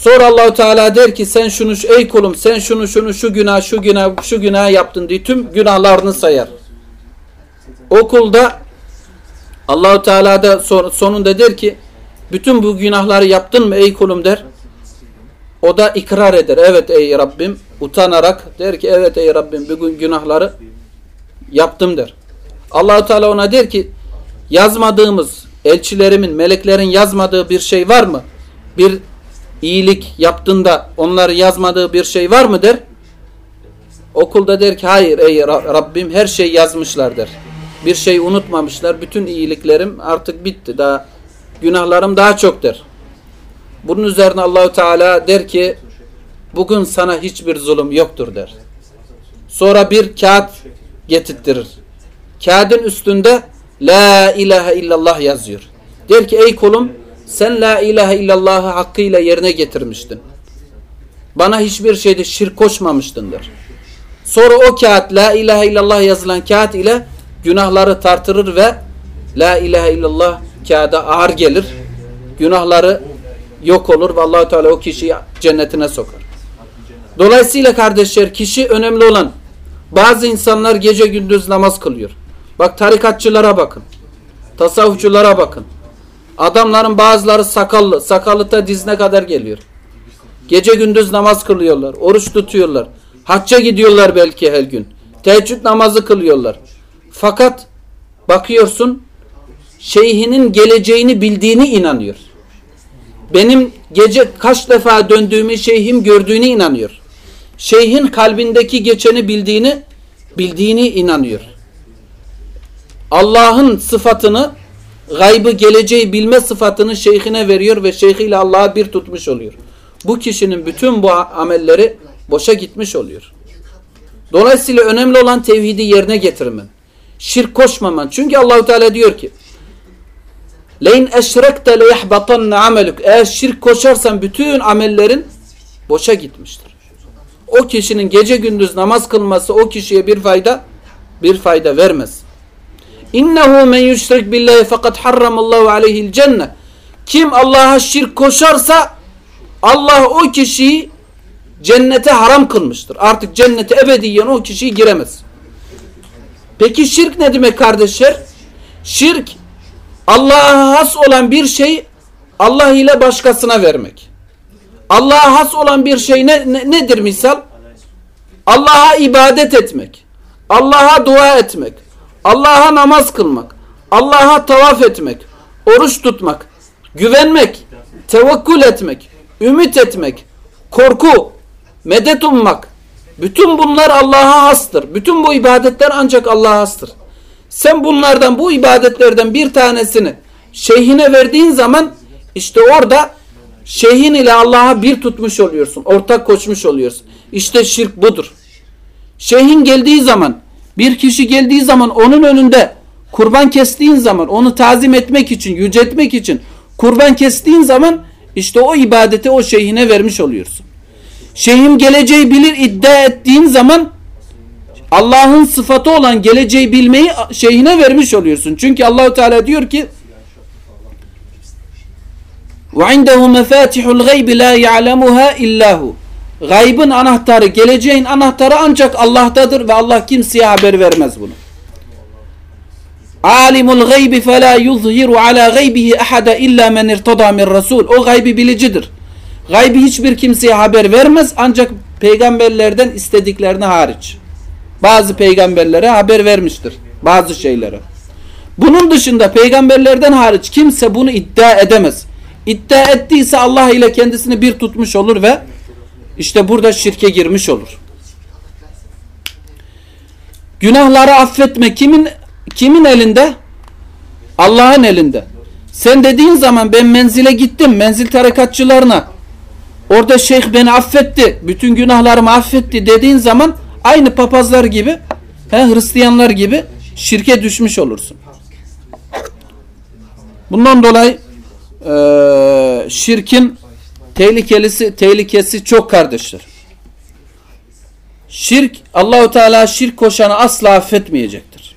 Sonra Allahu Teala der ki sen şunu ey kulum sen şunu şunu şu günah şu günah şu günah yaptın diye tüm günahlarını sayar. O kulda Allahu Teala da sonunda der ki bütün bu günahları yaptın mı ey kulum der. O da ikrar eder. Evet ey Rabbim utanarak der ki evet ey Rabbim bugün günahları yaptım der. Allahu Teala ona der ki yazmadığımız elçilerimin, meleklerin yazmadığı bir şey var mı? Bir iyilik yaptığında onları yazmadığı bir şey var mı der. Okulda der ki hayır ey Rabbim her şey yazmışlar der. Bir şey unutmamışlar. Bütün iyiliklerim artık bitti. Daha günahlarım daha çok der. Bunun üzerine Allahu Teala der ki bugün sana hiçbir zulüm yoktur der. Sonra bir kağıt getirttirir. Kağıdın üstünde La ilahe illallah yazıyor. Der ki ey kulum sen la ilahe illallahı hakkıyla yerine getirmiştin. Bana hiçbir şeyde şirk koşmamıştın der. Sonra o kağıt la ilahe illallah yazılan kağıt ile günahları tartırır ve la ilahe illallah kağıda ağır gelir. Günahları yok olur ve allah Teala o kişiyi cennetine sokar. Dolayısıyla kardeşler kişi önemli olan bazı insanlar gece gündüz namaz kılıyor. Bak tarikatçılara bakın. Tasavvufçulara bakın. Adamların bazıları sakallı. Sakallı da dizine kadar geliyor. Gece gündüz namaz kılıyorlar. Oruç tutuyorlar. Hacca gidiyorlar belki her gün. Teheccüd namazı kılıyorlar. Fakat bakıyorsun şeyhinin geleceğini bildiğini inanıyor. Benim gece kaç defa döndüğümü şeyhim gördüğüne inanıyor. Şeyhin kalbindeki geçeni bildiğini bildiğini inanıyor. Allah'ın sıfatını gaybı geleceği bilme sıfatını şeyhine veriyor ve şeyhiyle Allah'a bir tutmuş oluyor. Bu kişinin bütün bu amelleri boşa gitmiş oluyor. Dolayısıyla önemli olan tevhidi yerine getirmen. Şirk koşmaman. Çünkü Allahu Teala diyor ki: "Lein eşrekte le yahbatanna ameluk." Eğer şirk koşarsan bütün amellerin boşa gitmiştir. O kişinin gece gündüz namaz kılması o kişiye bir fayda bir fayda vermez. İnnehu men yüşrik billahi fakat harramallahu aleyhi'l cennet. Kim Allah'a şirk koşarsa Allah o kişiyi cennete haram kılmıştır. Artık cennete ebediyen o kişiyi giremez. Peki şirk ne demek kardeşler? Şirk Allah'a has olan bir şey Allah ile başkasına vermek. Allah'a has olan bir şey ne, ne, nedir misal? Allah'a ibadet etmek. Allah'a dua etmek. Allah'a namaz kılmak. Allah'a tavaf etmek. Oruç tutmak. Güvenmek. Tevekkül etmek. Ümit etmek. Korku. Medet ummak. Bütün bunlar Allah'a hastır. Bütün bu ibadetler ancak Allah'a hastır. Sen bunlardan bu ibadetlerden bir tanesini şeyhine verdiğin zaman işte orada şeyhin ile Allah'a bir tutmuş oluyorsun. Ortak koşmuş oluyorsun. İşte şirk budur. Şeyhin geldiği zaman bir kişi geldiği zaman onun önünde kurban kestiğin zaman onu tazim etmek için, yüceltmek için kurban kestiğin zaman işte o ibadeti o şeyhine vermiş oluyorsun. Şeyhim geleceği bilir iddia ettiğin zaman Allah'ın sıfatı olan geleceği bilmeyi şeyhine vermiş oluyorsun. Çünkü Allahu Teala diyor ki وَعِنْدَهُ مَفَاتِحُ الْغَيْبِ لَا يَعْلَمُهَا اِلَّا هُ Gaybın anahtarı, geleceğin anahtarı ancak Allah'tadır ve Allah kimseye haber vermez bunu. Alimul gaybi fela yuzhiru ala gaybihi ahada illa men irtada min rasul. O gaybi bilicidir. Gaybi hiçbir kimseye haber vermez ancak peygamberlerden istediklerini hariç. Bazı peygamberlere haber vermiştir. Bazı şeyleri. Bunun dışında peygamberlerden hariç kimse bunu iddia edemez. İddia ettiyse Allah ile kendisini bir tutmuş olur ve işte burada şirke girmiş olur. Günahları affetme kimin kimin elinde? Allah'ın elinde. Sen dediğin zaman ben menzile gittim, menzil tarikatçılarına. Orada şeyh beni affetti, bütün günahlarımı affetti dediğin zaman aynı papazlar gibi, he, Hristiyanlar gibi şirke düşmüş olursun. Bundan dolayı e, şirkin tehlikelisi tehlikesi çok kardeşler. Şirk Allahu Teala şirk koşanı asla affetmeyecektir.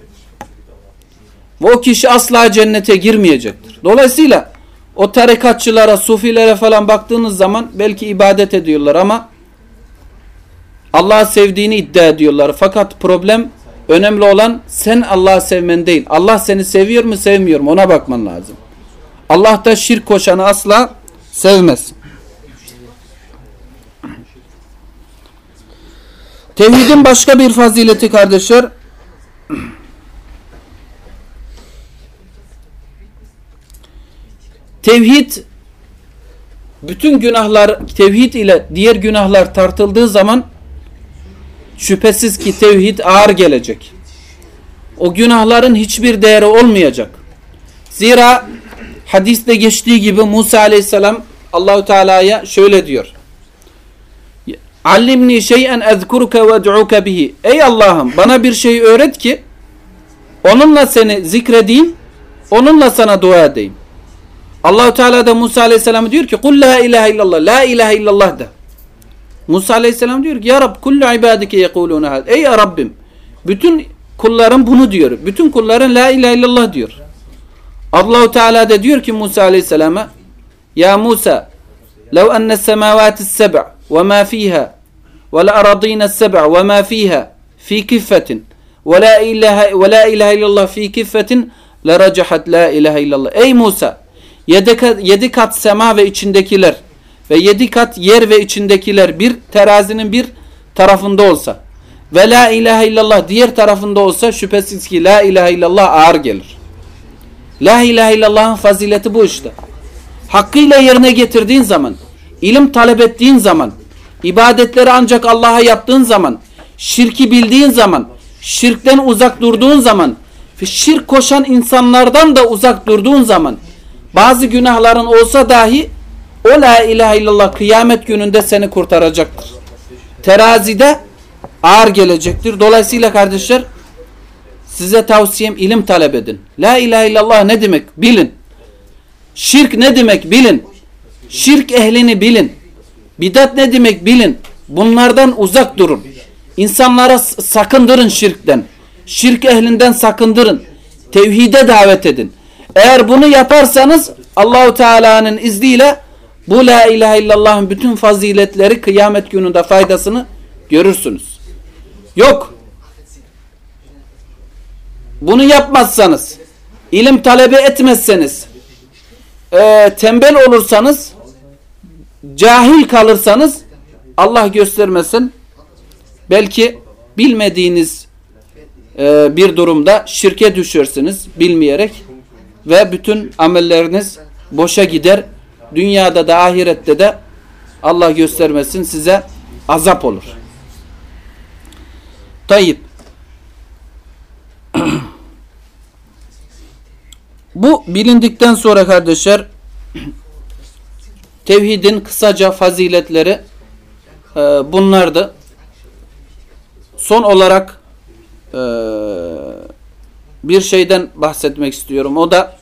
Ve o kişi asla cennete girmeyecektir. Dolayısıyla o tarikatçılara, sufilere falan baktığınız zaman belki ibadet ediyorlar ama Allah'ı sevdiğini iddia ediyorlar. Fakat problem önemli olan sen Allah'ı sevmen değil. Allah seni seviyor mu sevmiyor mu ona bakman lazım. Allah da şirk koşanı asla sevmez. Tevhidin başka bir fazileti kardeşler tevhid bütün günahlar tevhid ile diğer günahlar tartıldığı zaman şüphesiz ki tevhid ağır gelecek. O günahların hiçbir değeri olmayacak. Zira hadiste geçtiği gibi Musa aleyhisselam Allahu Teala'ya şöyle diyor. Allimni şey'en ezkuruke ve du'uke bihi. Ey Allah'ım bana bir şey öğret ki onunla seni zikredeyim, onunla sana dua edeyim. Allahu Teala da Musa Aleyhisselam diyor ki kul la ilahe illallah la ilahe illallah de. Musa Aleyhisselam diyor ki ya Rab kullu ibadike yekuluna had. Ey Rabbim bütün kulların bunu diyor. Bütün kulların la ilahe illallah diyor. Allahu Teala da diyor ki Musa Aleyhisselam'a Ya Musa لو أن السماوات السبع وما فيها ve la aradina seb'a ve ma fiha fi kiffetin ve la ilahe ve la ilahe illallah fi kiffetin la racahat la ilahe. Ey Musa yedi kat, yedi kat sema ve içindekiler ve yedi kat yer ve içindekiler bir terazinin bir tarafında olsa ve la ilahe illallah diğer tarafında olsa şüphesiz ki la ilahe illallah ağır gelir. La ilahe illallah'ın fazileti bu işte. Hakkıyla yerine getirdiğin zaman, ilim talep ettiğin zaman, ibadetleri ancak Allah'a yaptığın zaman, şirki bildiğin zaman, şirkten uzak durduğun zaman, şirk koşan insanlardan da uzak durduğun zaman, bazı günahların olsa dahi o la ilahe illallah kıyamet gününde seni kurtaracaktır. Terazide ağır gelecektir. Dolayısıyla kardeşler size tavsiyem ilim talep edin. La ilahe illallah ne demek bilin. Şirk ne demek bilin. Şirk ehlini bilin. Bidat ne demek bilin. Bunlardan uzak durun. İnsanlara sakındırın şirkten. Şirk ehlinden sakındırın. Tevhide davet edin. Eğer bunu yaparsanız Allahu Teala'nın izniyle bu la ilahe illallah'ın bütün faziletleri kıyamet gününde faydasını görürsünüz. Yok. Bunu yapmazsanız, ilim talebe etmezseniz, e, tembel olursanız, cahil kalırsanız Allah göstermesin belki bilmediğiniz e, bir durumda şirke düşersiniz bilmeyerek ve bütün amelleriniz boşa gider. Dünyada da ahirette de Allah göstermesin size azap olur. Tayyip. Bu bilindikten sonra kardeşler tevhidin kısaca faziletleri e, bunlardı. Son olarak e, bir şeyden bahsetmek istiyorum. O da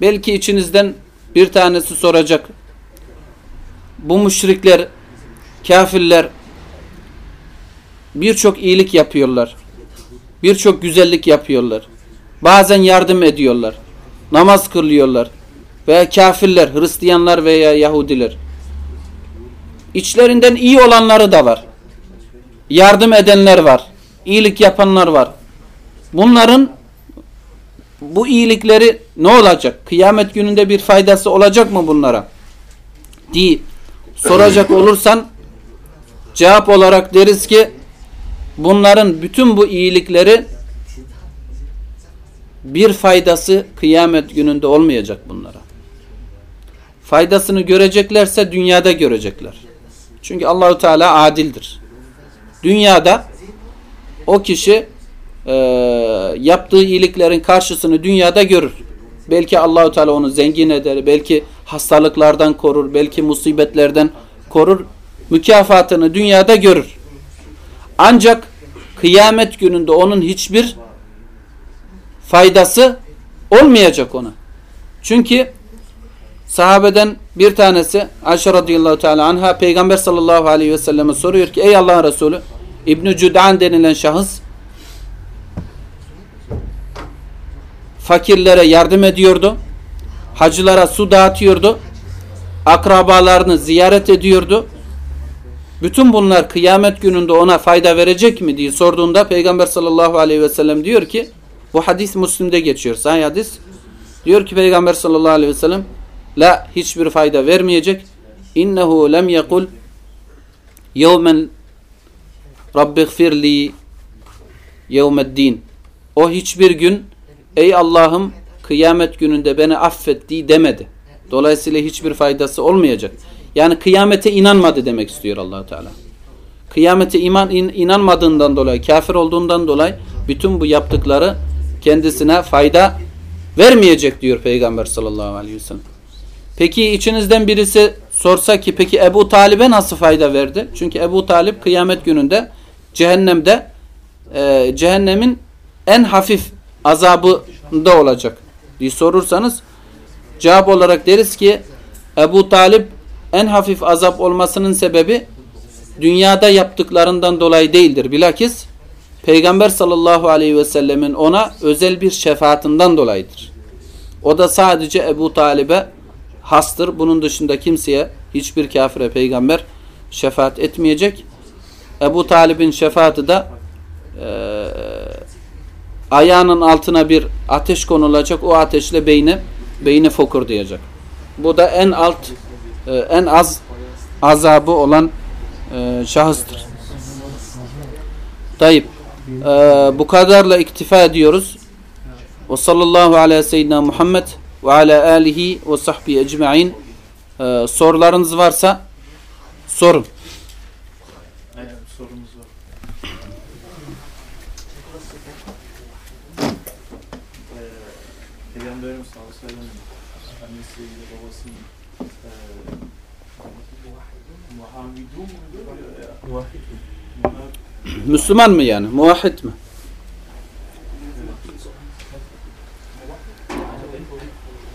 belki içinizden bir tanesi soracak. Bu müşrikler, kafirler birçok iyilik yapıyorlar. Birçok güzellik yapıyorlar. Bazen yardım ediyorlar. Namaz kılıyorlar. Veya kafirler, Hristiyanlar veya Yahudiler. İçlerinden iyi olanları da var. Yardım edenler var. İyilik yapanlar var. Bunların bu iyilikleri ne olacak? Kıyamet gününde bir faydası olacak mı bunlara? diye soracak olursan cevap olarak deriz ki bunların bütün bu iyilikleri bir faydası kıyamet gününde olmayacak bunlara. Faydasını göreceklerse dünyada görecekler. Çünkü Allahu Teala adildir. Dünyada o kişi e, yaptığı iyiliklerin karşısını dünyada görür. Belki Allahu Teala onu zengin eder, belki hastalıklardan korur, belki musibetlerden korur. Mükafatını dünyada görür. Ancak kıyamet gününde onun hiçbir faydası olmayacak ona. Çünkü sahabeden bir tanesi Ayşe radıyallahu teala anha peygamber sallallahu aleyhi ve selleme soruyor ki ey Allah'ın Resulü İbn-i denilen şahıs fakirlere yardım ediyordu. Hacılara su dağıtıyordu. Akrabalarını ziyaret ediyordu. Bütün bunlar kıyamet gününde ona fayda verecek mi diye sorduğunda Peygamber sallallahu aleyhi ve sellem diyor ki bu hadis Müslim'de geçiyor. Sahih hadis. Diyor ki Peygamber sallallahu aleyhi ve sellem la hiçbir fayda vermeyecek. İnnehu lem yekul yevmen Rabbighfirli yevmeddin. O hiçbir gün ey Allah'ım kıyamet gününde beni affetti demedi. Dolayısıyla hiçbir faydası olmayacak. Yani kıyamete inanmadı demek istiyor allah Teala. Kıyamete iman in, inanmadığından dolayı, kafir olduğundan dolayı bütün bu yaptıkları kendisine fayda vermeyecek diyor Peygamber sallallahu aleyhi ve sellem. Peki içinizden birisi sorsa ki peki Ebu Talib'e nasıl fayda verdi? Çünkü Ebu Talip kıyamet gününde cehennemde e, cehennemin en hafif azabında olacak diye sorursanız cevap olarak deriz ki Ebu Talip en hafif azap olmasının sebebi dünyada yaptıklarından dolayı değildir. Bilakis Peygamber sallallahu aleyhi ve sellemin ona özel bir şefaatinden dolayıdır. O da sadece Ebu Talib'e hastır. Bunun dışında kimseye hiçbir kafire peygamber şefaat etmeyecek. Ebu Talib'in şefaati de e, ayağının altına bir ateş konulacak. O ateşle beyni beyni fokur diyecek. Bu da en alt e, en az azabı olan e, şahıstır. Tayyip. E, bu kadarla iktifa ediyoruz. Ve sallallahu aleyhi ve seyyidina Muhammed ve ala alihi ve sahbihi ecma'in. Ee, sorularınız varsa sorun. Aynen sorumuz var. Ee, Peygamberimiz sallallahu aleyhi ve sellem annesiyle babasının eee muhammedun muydu? Muvahhid. Müslüman mı yani? Muvahhid mi?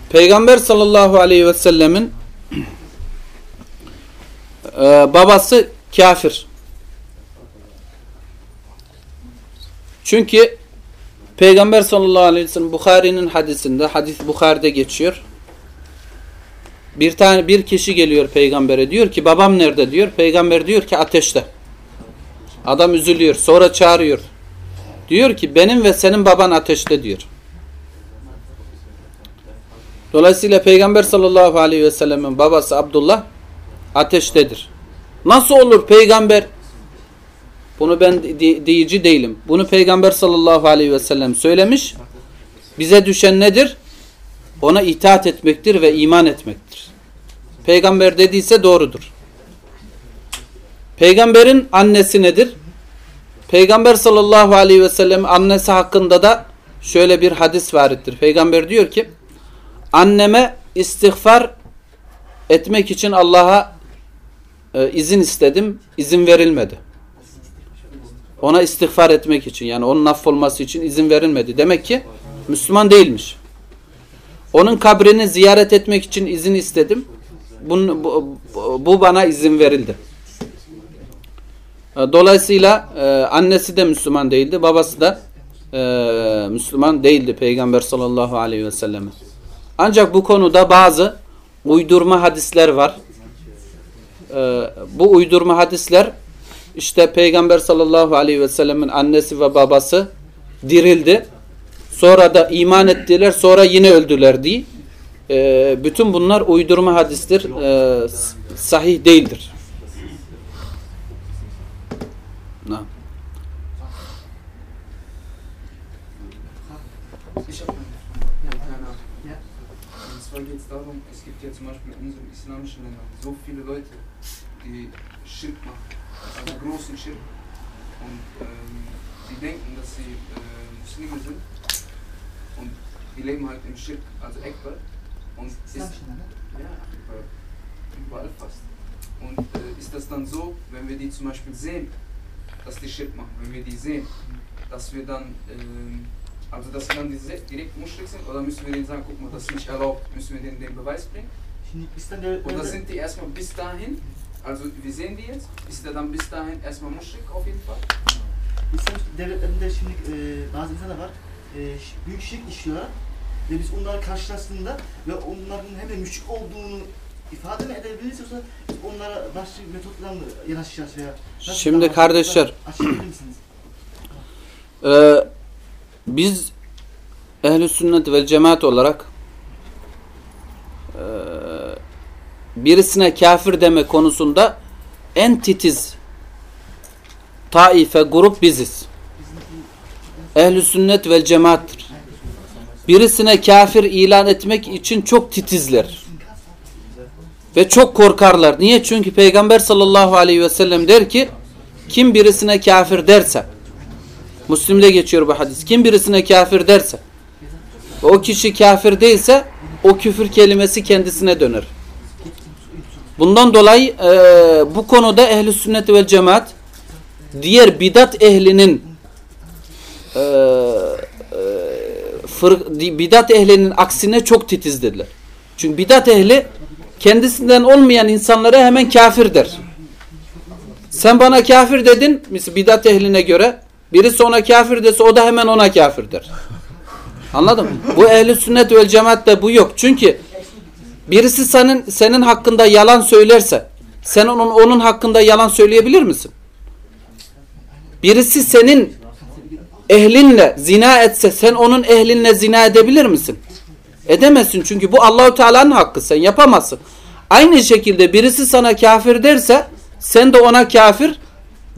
Peygamber sallallahu aleyhi ve sellemin e, babası kafir. Çünkü Peygamber sallallahu aleyhi ve sellem Bukhari'nin hadisinde, hadis Bukhari'de geçiyor. Bir tane bir kişi geliyor peygambere diyor ki babam nerede diyor. Peygamber diyor ki ateşte. Adam üzülüyor. Sonra çağırıyor. Diyor ki benim ve senin baban ateşte diyor. Dolayısıyla Peygamber sallallahu aleyhi ve sellemin babası Abdullah ateştedir. Nasıl olur peygamber? Bunu ben de deyici değilim. Bunu Peygamber sallallahu aleyhi ve sellem söylemiş. Bize düşen nedir? Ona itaat etmektir ve iman etmektir. Peygamber dediyse doğrudur. Peygamberin annesi nedir? Peygamber sallallahu aleyhi ve sellem annesi hakkında da şöyle bir hadis varittir. Peygamber diyor ki anneme istiğfar etmek için Allah'a e, izin istedim. izin verilmedi. Ona istiğfar etmek için yani onun affolması için izin verilmedi. Demek ki Müslüman değilmiş. Onun kabrini ziyaret etmek için izin istedim. Bunun, bu, bu bana izin verildi. Dolayısıyla e, annesi de Müslüman değildi. Babası da e, Müslüman değildi Peygamber sallallahu aleyhi ve selleme. Ancak bu konuda bazı uydurma hadisler var. E, bu uydurma hadisler işte Peygamber sallallahu aleyhi ve sellemin annesi ve babası dirildi. Sonra da iman ettiler. Sonra yine öldüler diye. E, bütün bunlar uydurma hadistir. E, sahih değildir. Na. Und zwar geht es darum, es gibt ja zum Beispiel in unseren islamischen Ländern so viele Leute, die Schirk machen, also großen Schirk. Und ähm, die denken, dass sie äh, Muslime sind und die leben halt im Schirk, also Ekber. Und ist, ja, Akbar, überall fast. Und äh, ist das dann so, wenn wir die zum Beispiel sehen, dass die Schirk machen, wenn wir die sehen, dass wir dann, ähm, also dass wir dann direkt sind oder müssen wir denen sagen, guck mal, das ist nicht erlaubt, müssen wir denen den Beweis bringen? Oder sind die erstmal bis dahin, also wir sehen die jetzt, ist der dann bis dahin erstmal Muschrik auf jeden Fall? İslam devletlerinde şimdi e, bazı insanlar var, e, büyük şirk işliyorlar ve biz onları karşılaştığında ve onların hem de müşrik olduğunu ifade mi edebiliriz yoksa onlara başka metotla mı yanaşacağız veya Şimdi kardeşler, açıklayabilir misiniz? Ee, biz ehl sünnet ve cemaat olarak birisine kafir deme konusunda en titiz taife grup biziz. ehl sünnet ve cemaattir. Birisine kafir ilan etmek için çok titizler. Ve çok korkarlar. Niye? Çünkü Peygamber sallallahu aleyhi ve sellem der ki kim birisine kafir derse Müslim'de geçiyor bu hadis. Kim birisine kafir derse o kişi kafir değilse o küfür kelimesi kendisine döner. Bundan dolayı e, bu konuda ehli sünnet ve cemaat diğer bidat ehlinin e, e, bidat ehlinin aksine çok titizdirler. Çünkü bidat ehli kendisinden olmayan insanlara hemen kafir der. Sen bana kafir dedin, bidat ehline göre birisi ona kafir dese o da hemen ona kafir der. Anladın mı? Bu ehli sünnet ve cemaatte bu yok. Çünkü birisi senin senin hakkında yalan söylerse sen onun onun hakkında yalan söyleyebilir misin? Birisi senin ehlinle zina etse sen onun ehlinle zina edebilir misin? Edemezsin çünkü bu Allahu Teala'nın hakkı sen yapamazsın. Aynı şekilde birisi sana kafir derse sen de ona kafir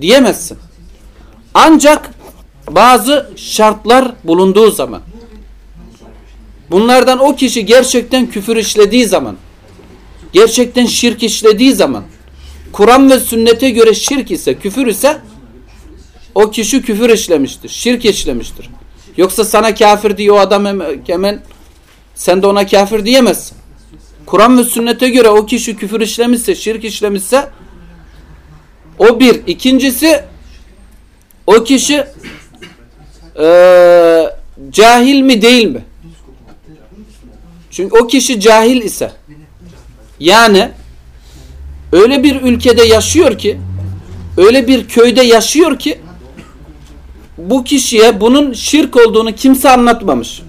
diyemezsin. Ancak bazı şartlar bulunduğu zaman Bunlardan o kişi gerçekten küfür işlediği zaman, gerçekten şirk işlediği zaman, Kur'an ve sünnete göre şirk ise, küfür ise o kişi küfür işlemiştir, şirk işlemiştir. Yoksa sana kafir diye o adam hemen, sen de ona kafir diyemezsin. Kur'an ve sünnete göre o kişi küfür işlemişse, şirk işlemişse o bir. İkincisi o kişi ee, cahil mi değil mi? Çünkü o kişi cahil ise yani öyle bir ülkede yaşıyor ki öyle bir köyde yaşıyor ki bu kişiye bunun şirk olduğunu kimse anlatmamış.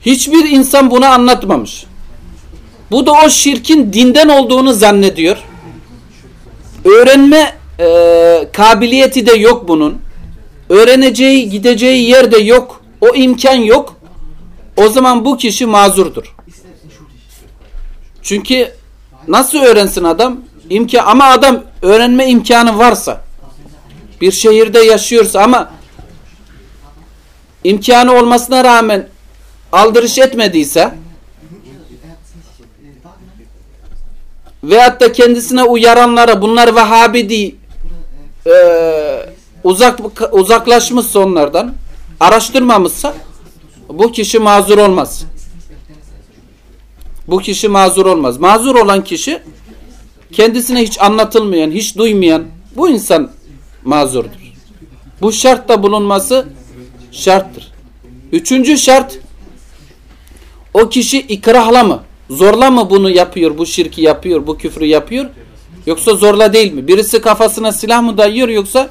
Hiçbir insan bunu anlatmamış. Bu da o şirkin dinden olduğunu zannediyor. Öğrenme e, kabiliyeti de yok bunun. Öğreneceği, gideceği yer de yok. O imkan yok. O zaman bu kişi mazurdur. Çünkü nasıl öğrensin adam? İmkan, ama adam öğrenme imkanı varsa bir şehirde yaşıyorsa ama imkanı olmasına rağmen aldırış etmediyse veyahut da kendisine uyaranlara bunlar Vehhabi değil e, uzak, uzaklaşmışsa onlardan araştırmamışsa bu kişi mazur olmaz. Bu kişi mazur olmaz. Mazur olan kişi kendisine hiç anlatılmayan, hiç duymayan bu insan mazurdur. Bu şartta bulunması şarttır. Üçüncü şart o kişi ikrahla mı? Zorla mı bunu yapıyor, bu şirki yapıyor, bu küfrü yapıyor? Yoksa zorla değil mi? Birisi kafasına silah mı dayıyor yoksa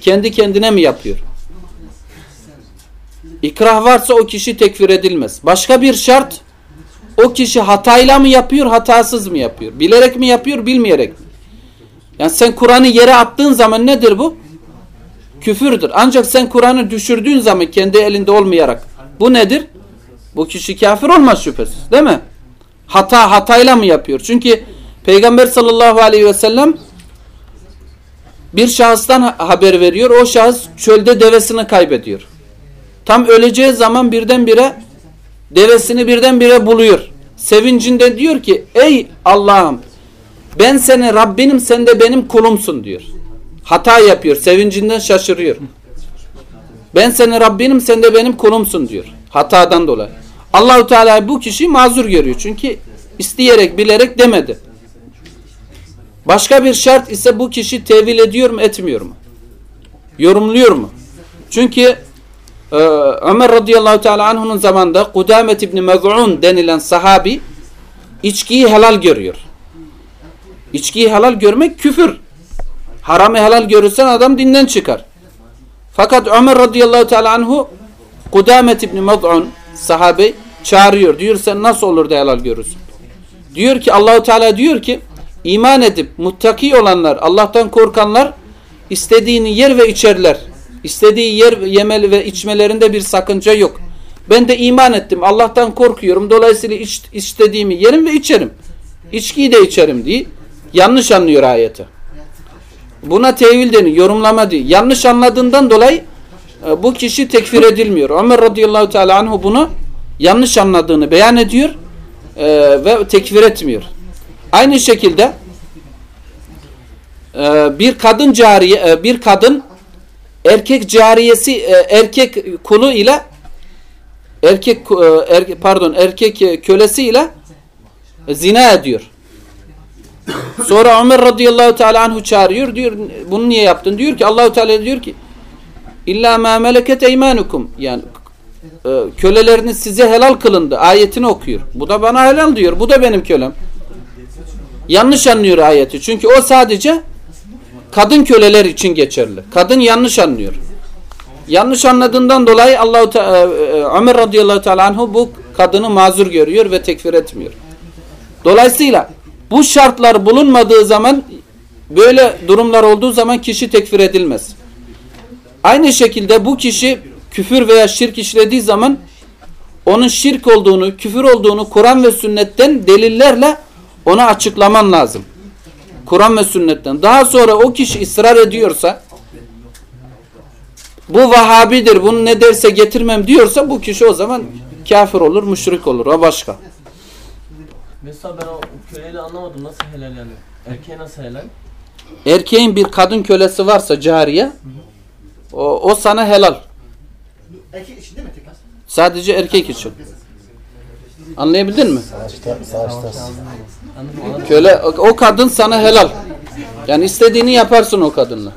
kendi kendine mi yapıyor? İkrah varsa o kişi tekfir edilmez. Başka bir şart o kişi hatayla mı yapıyor, hatasız mı yapıyor? Bilerek mi yapıyor, bilmeyerek mi? Yani sen Kur'an'ı yere attığın zaman nedir bu? Küfürdür. Ancak sen Kur'an'ı düşürdüğün zaman kendi elinde olmayarak bu nedir? Bu kişi kafir olmaz şüphesiz. Değil mi? Hata hatayla mı yapıyor? Çünkü Peygamber sallallahu aleyhi ve sellem bir şahıstan haber veriyor. O şahıs çölde devesini kaybediyor. Tam öleceği zaman birdenbire devesini birdenbire buluyor. Sevincinde diyor ki ey Allah'ım ben seni Rabbinim sen de benim kulumsun diyor. Hata yapıyor. Sevincinden şaşırıyor. Ben seni Rabbinim sen de benim kulumsun diyor. Hatadan dolayı. Allahu Teala bu kişi mazur görüyor. Çünkü isteyerek bilerek demedi. Başka bir şart ise bu kişi tevil ediyor mu etmiyor mu? Yorumluyor mu? Çünkü e, Ömer radıyallahu teala anh'unun zamanında Kudamet İbni Mez'un denilen sahabi içkiyi helal görüyor. İçkiyi helal görmek küfür. Haramı helal görürsen adam dinden çıkar. Fakat Ömer radıyallahu teala anhu Kudamet İbni Mez'un sahabe çağırıyor. Diyor sen nasıl olur da helal görürsün? Diyor ki Allahu Teala diyor ki iman edip muttaki olanlar, Allah'tan korkanlar istediğini yer ve içerler. İstediği yer yemeli ve içmelerinde bir sakınca yok. Ben de iman ettim. Allah'tan korkuyorum. Dolayısıyla iç, istediğimi yerim ve içerim. İçkiyi de içerim diye yanlış anlıyor ayeti. Buna tevil deniyor. Yorumlama değil. Yanlış anladığından dolayı e, bu kişi tekfir edilmiyor. Ömer radıyallahu teala anhu bunu yanlış anladığını beyan ediyor e, ve tekfir etmiyor. Aynı şekilde e, bir kadın cariye e, bir kadın erkek cariyesi e, erkek kulu ile erkek er, pardon erkek kölesi ile zina ediyor. Sonra Ömer radıyallahu teala anhu çağırıyor diyor bunu niye yaptın? Diyor ki Allahu Teala diyor ki illa ma meleket eymanukum yani köleleriniz size helal kılındı ayetini okuyor. Bu da bana helal diyor. Bu da benim kölem. Yanlış anlıyor ayeti. Çünkü o sadece kadın köleler için geçerli. Kadın yanlış anlıyor. Yanlış anladığından dolayı Allahu e, e, Ömer radıyallahu teala anhu bu kadını mazur görüyor ve tekfir etmiyor. Dolayısıyla bu şartlar bulunmadığı zaman böyle durumlar olduğu zaman kişi tekfir edilmez. Aynı şekilde bu kişi küfür veya şirk işlediği zaman onun şirk olduğunu, küfür olduğunu Kur'an ve sünnetten delillerle ona açıklaman lazım. Kur'an ve sünnetten. Daha sonra o kişi ısrar ediyorsa bu Vahabidir, bunu ne derse getirmem diyorsa bu kişi o zaman kafir olur, müşrik olur. O başka. Mesela ben o köleyle anlamadım nasıl helal yani? Erkeğe nasıl helal? Erkeğin bir kadın kölesi varsa cariye o, o sana helal. Erkek için değil mi? Sadece erkek için. Anlayabildin mi? Köle o, kadın sana helal. Yani istediğini yaparsın o kadınla.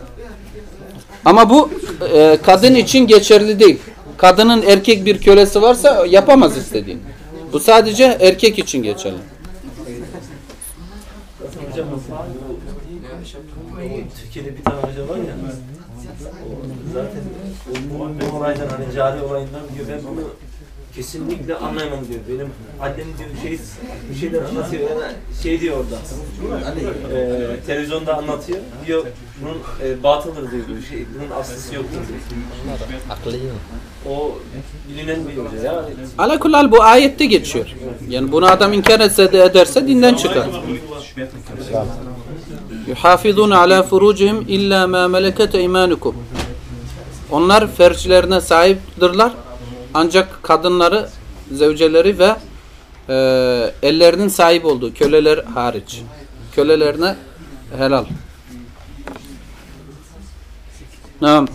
Ama bu e, kadın için geçerli değil. Kadının erkek bir kölesi varsa yapamaz istediğini. Bu sadece erkek için geçerli. Hocam Türkiye'de bir tane hoca var ya zaten bu, bu olaydan hani cari olayından diyor ben bunu kesinlikle anlayamam diyor. Benim annem diyor şey bir şeyler anlatıyor yani şey diyor orada. Hani e, televizyonda anlatıyor. Diyor bunun e, batıldır diyor. bir Şey, bunun aslısı yoktur diyor. O bilinen bir hoca ya. Alakullal bu ayette geçiyor. Yani bunu adam inkar etse de ederse dinden çıkar. Yuhafizun ala furucihim illa ma meleket eymanukum. Onlar ferçlerine sahiptirler. Ancak kadınları, zevceleri ve e, ellerinin sahip olduğu köleler hariç. Kölelerine helal. Tamam.